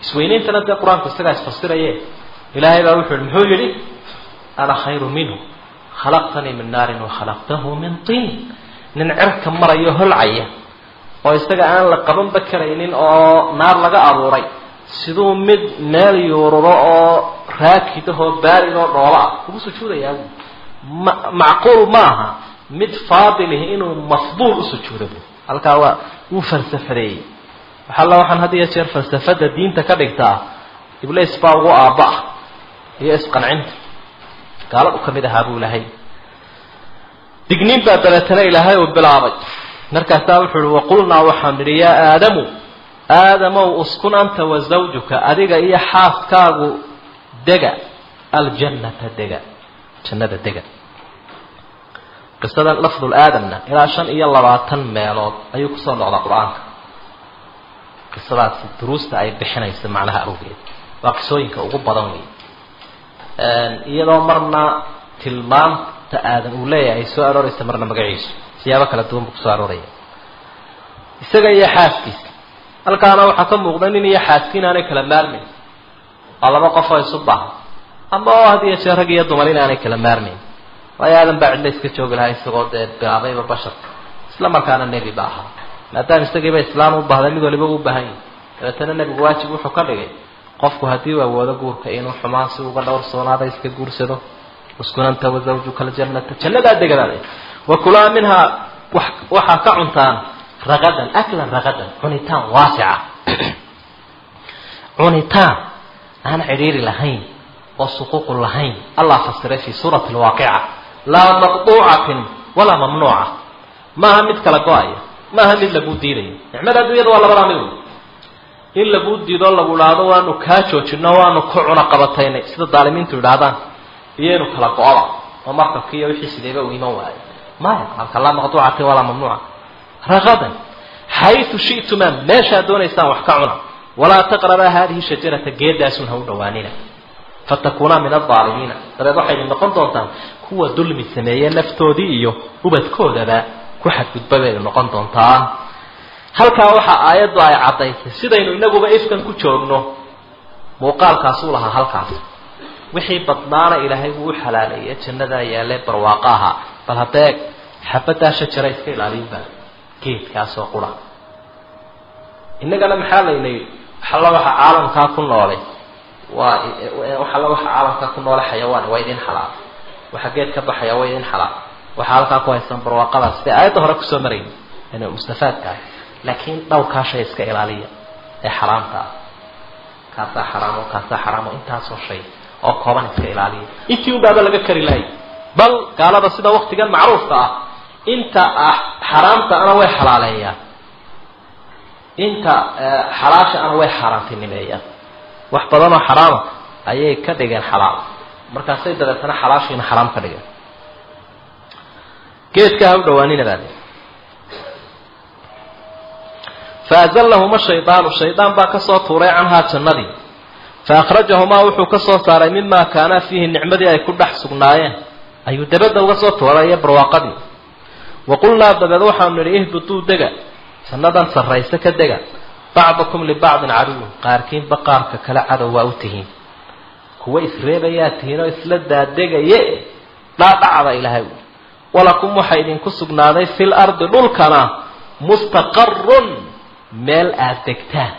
سويني انت نبدأ قرآن كستقع سفصير إيه؟ إلهي بأوحر المحول لي أنا خير منه. خلقتني من نار وخلقته من طين. ننعرف كم مرة يهل عيه ويستقع أنا لقبن بكرينين أو نار لقى أبوري. سيدو مد نال يورو راكده بارد ورولا هو سوى يعني معقول ماها mid faadilihi inuu mafduul u sujuudo bu halkaa waa wuu falsafadeeyey waxalla waxaan had iyo jeer falsafada diinta ka dhigtaa iblis baa ugu aabba ah iyo isqancinta gaaladu ka mid ahaa buu lahay digniin baa dabeetana ilaahay uu bilaabay. Markaasaa wuxu uhi waqulnaa waxaan nidhi yaa aadamu aadamow uskun anta wa zawjuka adiga iyo xaaskaagu dega aljannata dega jannada dega qisadan lafdul aadamna ilaa shan iyo labaatan meelood ayuu ku soo noqdaa qur'aanka. Qisadaasi duruusta ay bixinaysa macnaha awgeed. Waa qisooyinka ugu badan wey iyadoo marna tilmaamta aadan uu leeyahay ay soo arooraysa marna magaciisu. Siyaabo kala duwan buu ku soo arooraya isaga iyo xaaskiisa. Halkaana waxaa ka muuqda nin iyo xaaski inaanay kala maarmayn waa laba qof oo isu baahan ama oo had iyo jeer rag iyo dumar inaanay kala maarmayn waayo aadan baa cidla iska joogi lahaa isagoo dee bilaabayba basharka isla markaana nebi ba ahaa maadaama isagiiba islaam u baahday mid waliba u baahan yahay dabeetana nebigu waajib wuxuu ka dhigay qofku haddii uu awoodo guurka inuu xumaan si uga dhowrsoonaada iska guursado uskunanta wa zawjuka aljannata jannadaa degadaada wa kulaa minhaa waxaa ka cuntaan ragadan aklan ragadan cunitaan waasica cunitaan aan cidhiiri lahayn oo suquuqu lahayn allah fasiray fi suurati alwaaqica لا مقطوعة ولا ممنوعة. ما همت كلاكواية ما همت لبوديني نعمل هذا يدو الله برامل إن لبودي دول لبولادو وانو كاتشو وانو كعونا قبطيني سيدة الظالمين تبدادان يينو كلاكواية ومركب كيه ويحيش ديبه ويموه ما همت لا مقطوعة ولا ممنوعة. رغدا حيث شئتما ما شادون إسان وحكعونا ولا تقرب هذه الشجرة جيدة سنها ودوانينا. Fatakuunaa min aldaalimiina dabeed waxay idin noqon doontaan kuwa dulmi sameeye naftoodii iyo ubadkoodaba ku xadgudba bay noqon doontaan. Halkaa waxaa aayaddu ay caddaysay sidaynu inaguba ifkan ku joogno. Muuqaalkaasuu lahaa halkaas. Wixii badnaana ilaahay wuu u xalaaleeye jannadaa yaalee barwaaqo ahaa bal haddee xabaddaa shajara iska ilaaliyin baa geedkaasoo qura. Innagana maxaa layna yidhi waxalla waxa caalamkaa ku noolay waa waxalla waxa caalamkaa ku noolay xayawaan waa idin xalaal waxa geed ka baxaya waa idin xalaal waxaa halkaa ku haysan barwaaqadaas siday aayadda hore kusoo marayn yani mustafaadka ah laakiin dhowrkaa shay iska ilaaliya ee xaraamta ah kaasaa xaraamo kaasaa xaraamo intaasoo shay oo kooban iska ilaaliya intii unbaaba laga kari lahay bal gaalada sida waktigan macruufka ah inta xaraamta ana way xalaaleeyaan inta xalaasha ana way xaaraantinimeeyaan wax badanoo xaraama ayay ka dhigeen xalaal. Markaasay dabeetana xalaashiina xaraam ka dhigeen. Geedka ha u dhawaanina baade faazallahuma shaydaanu shaydaan baa ka soo tuuray canhaa jannadii. Fa akhrajahumaa wuxuu ka soo saaray mimaa kaanaa fiihi nicmadii ay ku dhex sugnaayeen. Ayuu dabadda uga soo tuuraya barwaaqadii. Wa qulnaa dabeed waxaanu nidhi ihbituu dega. Jannadan sarrayse ka dega u tihiin kuwa isreebayaa tihiin oo isla daadegaye dhaadhacda ilaahay walakum waxaa idinku sugnaaday fil ardi dhulkana mustaqarun meel aada degtaan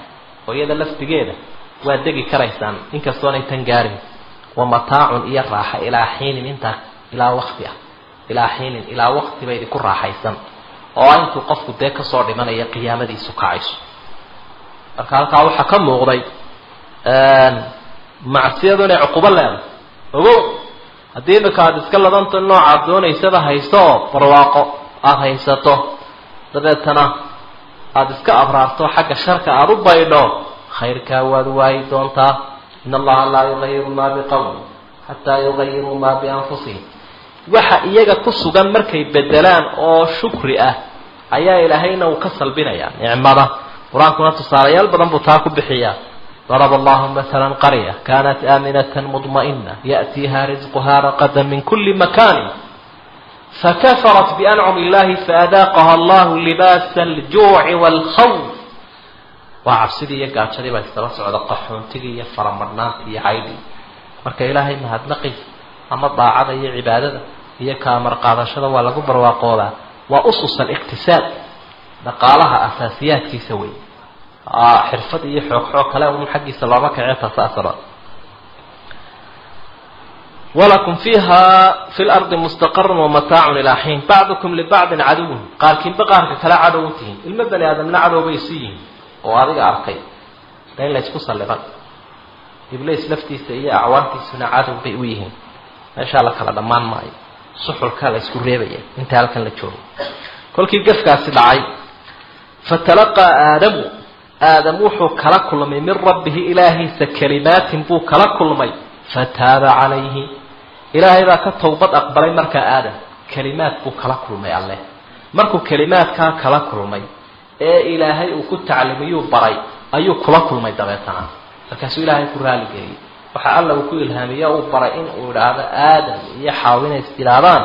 oo iyada laftigeeda waa degi karaysaan inkastoonay tan gaarin wa mataacun iyo raaxa ilaa xiinin intaa ilaa wakti ah ilaa xiinin ilaa wakti ba idinku raaxaysan oo intuu qofku dee kasoo dhimanaya qiyaamadiisu kacayso marka halkaa waxaa ka muuqday macsiyadu inay cuqubo leedahay. Ogow haddii imika aada iska ladanto noocaad doonaysaba hayso oo barwaaqo aada haysato dabeetana aada iska abraarto xagga sharka aada u baydho khayrkaa waad waayi doontaa. In allaha laa yugayiru maa biqowm xataa yugayiruu maa bianfusihim. Waxa iyaga ku sugan markay bedelaan oo shukri ah ayaa ilaahayna uu ka salbinayaa nicmada qur-aankuna tusaalayaal badan buu taa ku bixiyaa ضرب الله مثلا قرية كانت آمنة مطمئنة يأتيها رزقها رقدا من كل مكان فكفرت بأنعم الله فأذاقها الله لباس الجوع والخوف وعبسدي يقاتشدي بس تبصع قحون تجي فرمرنان في عيدي marka ilaahay mahadnaqi ama daacada iyo cibaadada iyo kaamar qaadashada waa lagu barwaaqoodaa waa usus aliqtisaad dhaqaalaha asaasiyaadkiisa wey xirfad iyo xoog xoog kale un xaggiisa looma kace tasaasaba walakum fiiha fi lardi mustaqarun wamataacun ilaa xiin bacdukum libacdin caduwun qaarkiinba qaarka kale cadow u tihiin. Ilmo bani aadamna cadow bay isu yihiin. Oo adiga arkay in la ysku salliban. Ibliis laftiisa iyo acwaantiisuna cadow bay u yihiin. Meeshaa la kala dhammaan maayo. Suxulkaa la isku reebaya inta halkan la joogo. Kolkii gafkaasi dhacay fatalaqaa aadamu آدم وحو كلكل من من ربه إلهي سكلمات بو كلكل مي فتاب عليه. إلهي ذا كالتوبة أقبلي مرك آدم. كلمات بو كلكل مي الله. مركو كلمات كا كلكل مي إيه إلهي وكو تعلمي وبرأي أيو كلكل مي دبيتنا. فكاسو إلهي كرالي قري وحا الله وكو إلهامي وبرأين ورعب آدم. إيه يحاولين استلابان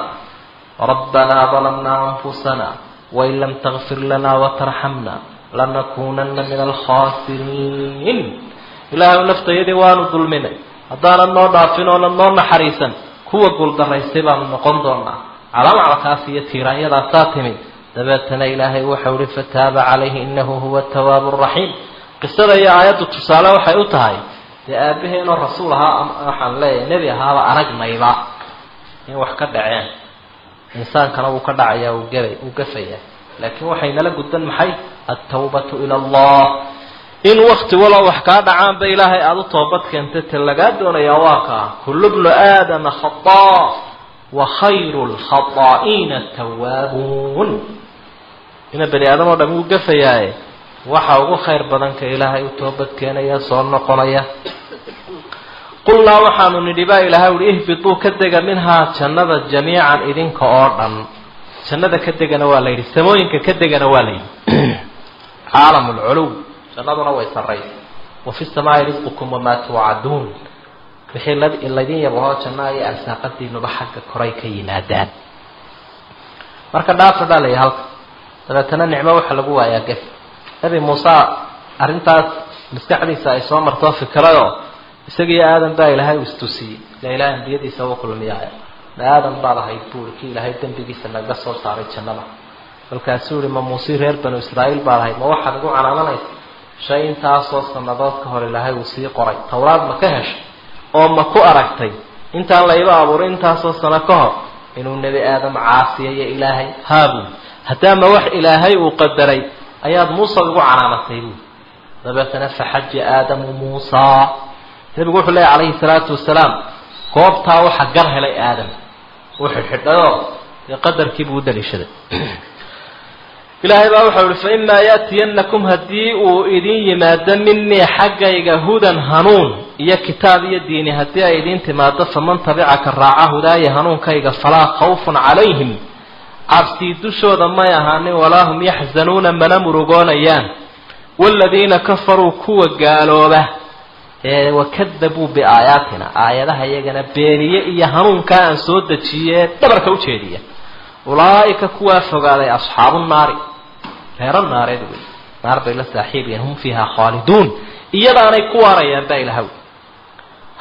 ربنا ظلمنا أنفسنا. وإن لم تغفر لنا وترحمنا. لنكونن من الخاسرين. إلهي نفط يدي وانو ظلمين هدانا نو دافين ونو نحريسا كوة قلد ريسيبا من قندرنا على معرقاسية تيرانية داساتمين دباتنا إلهي وحول فتاب عليه إنه هو التواب الرحيم. قصة هي آيات التسالة وحيوتها لأبيه إن الرسول ها أحن لي نبي هذا أرق ميلا يوح كدعيان إنسان كان أبو كدعيا وقفيا. Laakiin waxay nala gudban maxay? Altawbatu ila allah. In wakti walo wax kaa dhacaanba ilaahay aada u toobad keentay te lagaa doonayaa waa kaa. Kullu bnu aadama khataa wa khayru lkhataa'iina tawaabuun ina bani aadam oo dham uu gafayaaye waxa ugu khayr badan ka ilaahay u toobad keenaya soo noqonaya. Qulnaa waxaanu nidhi baa ilaahay uhi ihbituu ka dega minhaa jannada jamiican idinka oo dhan jannada ka degana waa la yidhi samooyinka ka degana waa la yidhi. Caalam lculuw jannaduna way sarraysa. Wa fi samaai risqukum wamaa tuucaduun wixii laydin yabahoo jannaa iyo arsaaqadiinuba xagga koray ka yimaadaan. Marka dhaafa baa layihi halka. Dabeetana nicmo waxa lagu waayaa gef. Nebi muuse arrintaas maskaxdiisa ay soo martoo fikradoo isagiiyo aadan baa ilaahay u istusiyey ila ilahay ambiyadiisa u kulmiyaaya. ma aadan baad ahayd buuri kii ilaahay dembigiisa naga soo saaray jannada. Kolkaasuu yihi ma muuse reer banu israa'iil baad ahayd ma waxaad igu canaananaysa shay intaasoo sannadood ka hor ilaahay uu sii qoray. Towraad ma ka heshay? Oo ma ku aragtay? Intaan layba abuuray intaasoo sano ka hor. Inuu nebi aadam caasiyayo ilaahay haabu haddaama wax ilaahay uu qadaray ayaad muuse igu canaanatay buui dabeetana faxaja aadamu muusaa nebigu wuxuu leeyahy calayhi salaatu wasalaam goobtaa waxa gar helay aadam uu xidhxidhayoo dee qadarkiibuu u daliishaday. Ilaahay baa waxau ihi fa imaa yaatiyanakum haddii uu idin yimaado minii xaggayga hudan hanuun iyo kitaab iyo diini haddii ay idiin timaado faman tabicaka raaca hudaaya hanuunkayga falaa khawfun calayhim. Cabsii dushooda may ahaanin walaa hum yaxzanuuna mana murugoonayaan. Waaladiina kafaruu kuwa gaalooba wakadabuu biaayaatina aayadaha iyagana beeniye iyo hanuunkaa aan soo dejiye dhabarka ujeediya ulaa'ika kuwaa fogaaday asxaabu naari reero naareed wey naar bay la saaxiibayaan hum fiiha khaaliduun iyadaanay ku waarayaan baa ilahaw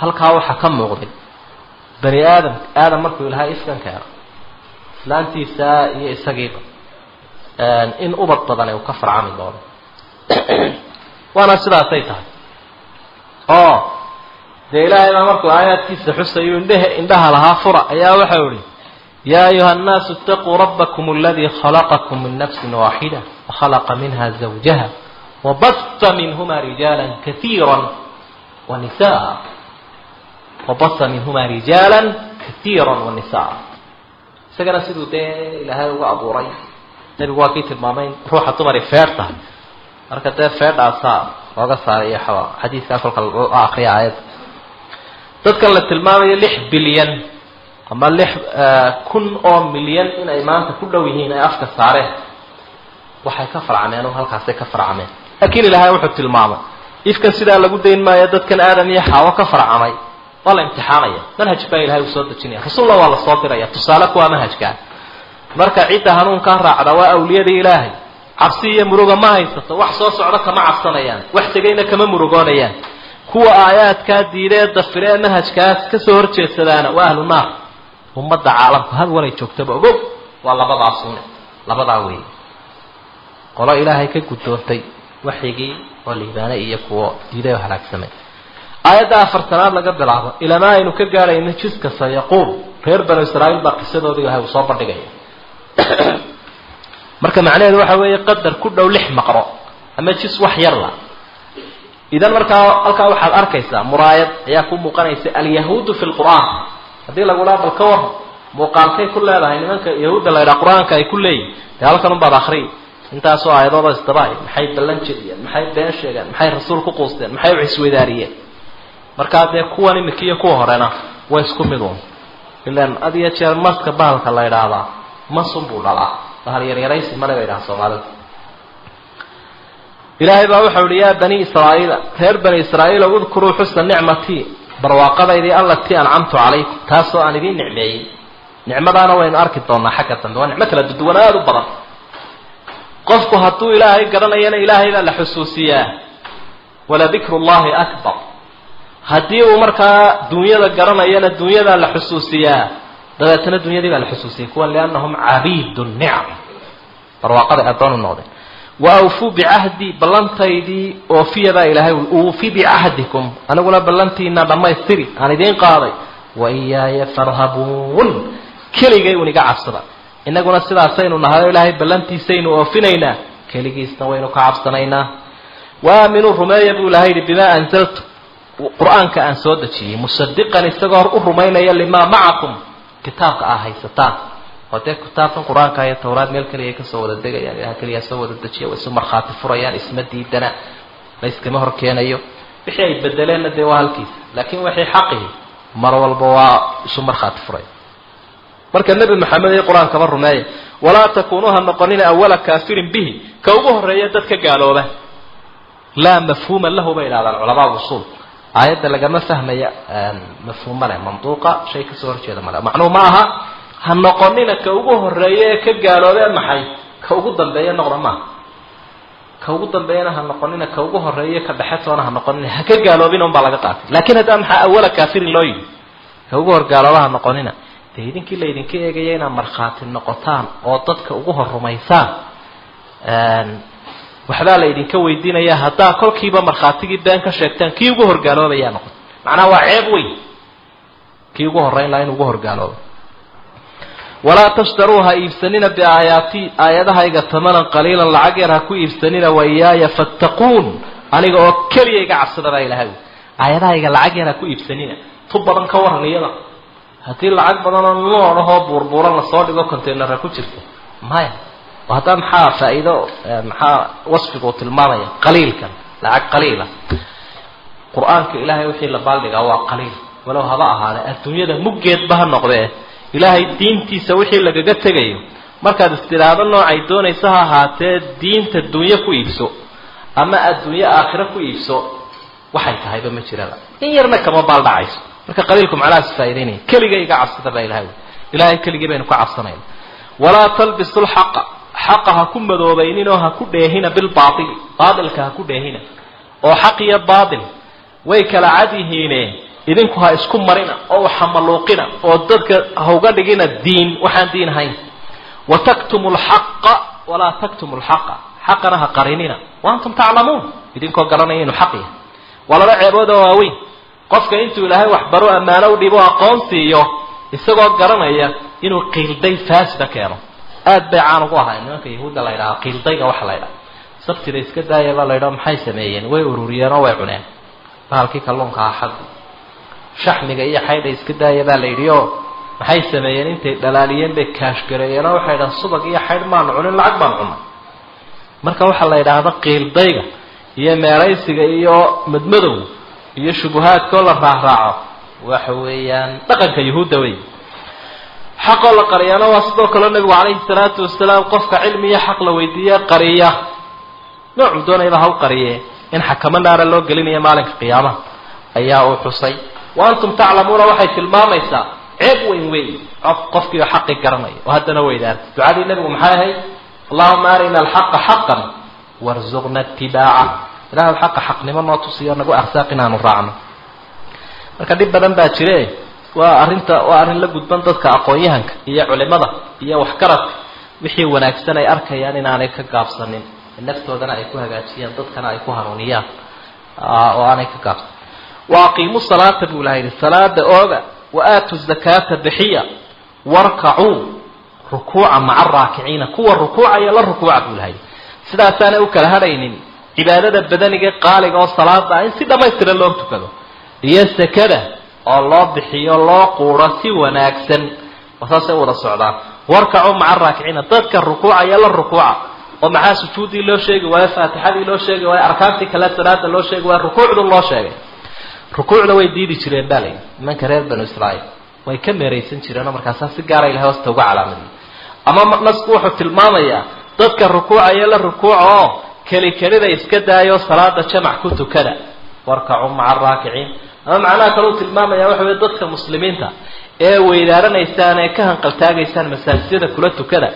halkaa waxaa ka muuqday bani aadam aadam markuu ilahay ifkan keeno islaantiisa iyo isagiiba in ubad badane uu ka farcami doono waana sidaasay tahay آه. دلها إما مركو آيات كيس حس يندها إندها لها فرع. يا وحولي يا أيها الناس اتقوا ربكم الذي خلقكم من نفس واحدة وخلق منها زوجها وبث منهما رجالا كثيرا ونساء. وبث منهما رجالا كثيرا ونساء. سجل سيدو دي لهذا هو أبو ريح نبي واكيت المامين روح الطمر فارتها marka dee feedhaasaa looga saaray xawa. Xadiidkaa kolka loo akriya aayadda dadkan la tilmaamayo lix bilyan ama lix kun oo milyan inay maanta ku dhow yihiin ay afka saareen waxay ka farcameen oo halkaasay ka farcameen. Laakiin ilaahay wuxuu tilmaamay ifkan sidaa lagu dayn maayo dadkan aadam iyo xaawo ka farcamay waa la imtixaanaya. Manhaj baa ilahay uu soo dejinaya. Rasuulna waa la soo diraya. Tusaale kuwaa manhajkaa marka cidda hanuunkaa raacda waa awliyadii ilaahay cabsi iyo muruga ma haysato wax soo socdo kama cabsanayaan wax tegayna kama murugoonayaan. Kuwa aayaadkaa diidee dafire ee manhajkaas ka soo horjeedsadaana waa ahlu naar ummadda caalamku had walay joogtaba ogow waa labadaasune labadaa weeye qolo ilaahay ka guddoontay waxyigii oo liibaanay iyo kuwo diiday oo halaagsamay aayadda afartanaad laga bilaabo ilamaa aynu ka gaadhayno jiska sayaquul reer banu israa'iil baa qisadooda ilahay uu soo bandhigaya marka macnaheedu waxa weeye qadar ku dhow lix maqro ama jis wax yarla idan markaa halkaa waxaad arkaysaa muraayad ayaa ku muuqanaysa alyahuudu fi lqur'aan haddii lagu dhaha bal ka warran muuqaalkay ku leedahay nimanka yahuudda la ydhaha qur'aanka ay ku leeyihiin dee halkan unbaad akriyi intaasoo aayadooda isdaba-ay maxay ballan jediyeen maxay been sheegeen maxay rasuul ku quusteen maxay u ciswadaariyeen markaa dee kuwan imika kuwa horena waa isku mid un ilaan had jeer maska bahalka la idhaahdaa masun buu dhalaa bahal yaryaraysi male ba yidhaha soomaalida. Ilaahay baa wuxau ihi yaa bani israa'iila reer bani israa'iila udkuruu xusa nicmatii barwaaqadaydii allatii ancamtu calaykum. Taasoo aan idiin nicmeeyey. Nicmadaana waynu arki doonaa xagga dambe waa nicmo kala duduwan aada u badan. Qofku hadduu ilaahay garanayana ilaahay baa la xusuusiyaa. Waladikru llahi akbar. Haddii uu markaa dunyada garanayana dunyadaa la xusuusiyaa دبيتنا الدنيا دي على حسوسي كون لأنهم عبيد النعم. برواقض أدوان النوضي وأوفوا بعهدي بلانتي دي أوفي ذا إلهي أوفي بعهدكم. أنا أقول بلانتي إنا بما يثري. أنا دين قاضي. وإياي فرهبون كلي جاي ونقع عبصرا إنا قلنا السلاح سينو نهار إلهي بلانتي سينو أوفينينا. كلي جاي استوينو كعبصرينا وآمنوا رمي يبو لهي بما أنزلت. قرآن كأنسودتي مصدقا استغار أرمينا يلي ما معكم. Kitaabka aa haysataan oo dee kitaabkan qur-aanka iyo tawraad meel keliya kasoo wada degayaan ilaha keliya soo wada dejiya way isu markhaati furayaan isma diidana la yskama hor keenayo wixii ay bedeleenna dee waa halkiisa laakiin wixii xaqihi mar walba waa isu markhaati furay marka nebi maxamed iyo qur-aankaba rumeeya walaa takunuu ha noqonina awala kaafirin bihi ka ugu horeeya dadka gaalooba laa mafhuuma lahu bay idhahdaan culamaa usuul aayadda lagama fahmaya mafhuum male manduuqa shay ka soo horjeeda male macnuu ma aha ha noqonina ka ugu horreeya ee ka gaaloobee maxay ka ugu dambeeya noqda maaha ka ugu dambeeyana ha noqonina ka ugu horreeya ka dhexetoona ha noqonina ha ka un baa laga qaatay laakiin haddaa maxaa awala kaafirin loo yidhi ka ugu hor gaalooba ha noqonina dee idinkii laydinka eegaya inaad markhaati noqotaan oo dadka ugu hor rumaysaan waxbaa la idinka weydiinaya haddaa kolkiiba markhaatigii been ka sheegtaan kii ugu horgaaloobayaa noqon. Macnaha waa ceeb weyn. Kii ugu horreyn laha in ugu horgaalooba walaa tashtaruu ha iibsanina biaayaati aayadahayga tamanan qaliilan lacag yar ha ku iibsanina wa iyaaya fattaquun aniga oo keliya iga cabsada baa ilahay aayadahayga lacag yar ha ku iibsanina. Tu badan ka waran iyada. Haddii lacag badanoo noodhahoo buurbuuran la soo dhigo containara ku jirta maya haddaa maxaa faa-iido maxaa wasfigu tilmaamaya qaliilkan lacag qaliila qur'aanka ilaahay wixii la baaldhigaa waa qaliil walow haba ahaade adduunyada muggeedba ha noqdee ilaahay diintiisa wixii lagaga tegayo markaad istidhaahdo noocay doonaysa ha ahaatee diinta dunyo ku iibso ama adduunyo aakhiro ku iibso waxay tahayba ma jiraba in yarna kama baaldhacayso marka qaliilku macnahaas faa'idaynaya keliga iga cabsada baa ilahay ilahay keligii baynu ka cabsanayna walaa talbisu lxaqa xaqa ha ku madoobaynin oo ha ku dheehina bilbaaili baailka ha ku dheehina. Oo xaq iyo baail way kala cad yihiine idinku ha isku marina oo waxamaluuqina oo dadka ha uga dhigina diin waxaan diin ahayn wa taktumu lxaqa walaa taktumu lxaqa xaqana ha qarinina. Wa antum taclamuun. Idinkoo garanaya inuu xaq yahay. Waa laba ceebood oo waaweyn. Qofka intuu ilaahay waxbaro ammaano u dhibo aqoon siiyo isagoo garanaya inuu qiilday faasida keeno aad bay caan ugu ahay nimanka yahuudda la ydhaha qiildayga waxa la ydhaha sabtida iska daayaba la ydhaho maxay sameeyeen? Way ururiyeen oo way cuneen. Bahalkii kalluunka ah xaggu shaxmiga iyo xaydha iska daaya baa la yidhi oo maxay sameeyeen? Intay dhalaaliyeen bay kaashgareeyeen oo waxay dhahan subag iyo xaydh maanu cunin lacag baan cunay marka waxaa la yidhaahda qiildayga iyo meeraysiga iyo madmadow iyo shubuhaadkoo la raacraaco waxa weeyaan dhaqanka yahuudda wey xaqoo la qariyana waa sidoo kaleo nabigu calayhi salaatu wasalaam qofka cilmi xaq la weydiiye qariya. Noocuu doonayaba ha u qariye in xakamo naara loo gelinayo maalinka qiyaamaha. Ayaa uu xusay. Wa antum taclamuuna waxay tilmaamaysaa ceeb weyn weyn qofkiio xaqi garanaya oo haddana weydaarta ducadii nabigu maxay ahayd? Allahuma arina alxaqa xaqan warzuqna itibaaca ilahay xaqa xaqnimo noo tusiyo nagu arsaaq inaanu raacno. Marka dhib badan baa jire waa arrinta waa arrin la gudban dadka aqoon-yahanka iyo culimada iyo waxgaradka wixii wanaagsan ay arkayaan inaanay ka gaabsanin naftoodana ay ku hagaajiyaan dadkana ay ku hanuuniyaan oo aanay ka gaabsan wa aqiimu salaata buu ilaha yidhi salaada ooga wa aatu zakaata bixiya warkacuu rukuuca maca araakiciina kuwa rukuucaya la rukuuca buu ilaha yidhi sidaasaanay u kala hadhaynin cibaadada badaniga qaaliga oo salaada in si dhammaystiran loo tukado iyo sakada oo loo bixiyo loo quuro si wanaagsan. Saasay u wada socdaan warkacuu maca araakiciina dadka rukuucaya la rukuuca oo maxaa sujuuddii loo sheegi waayo faatixadii loo sheegi waayo arkaantii kale salaada loo sheegi waayo rukuucdu loo sheegay. Rukuucda way diidi jireen baa layidhi nimanka reer banu israa'iil way ka meeraysan jireenoo markaasaa si gaara ilahay hoosta uga calaamadiyay ama nasku wuxuu tilmaamayaa dadka rukuucaya la rukuuca oo keli kelida iska daayo salaada jamac ku tukada. Warkacuu maca araakiciin ama macnaha kale uu tilmaamaya waxa wey dadka muslimiinta ee weydaaranaysaan ee ka hanqaltaagaysaan masaajidada kula tukada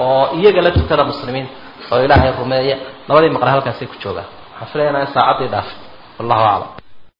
oo iyaga la tukada muslimiinta oo ilaahay rumeeya. Labadii maqle halkaasay ku joogaan. Waxaan filayaa in saacaddii dhaafay. Wallahu aclam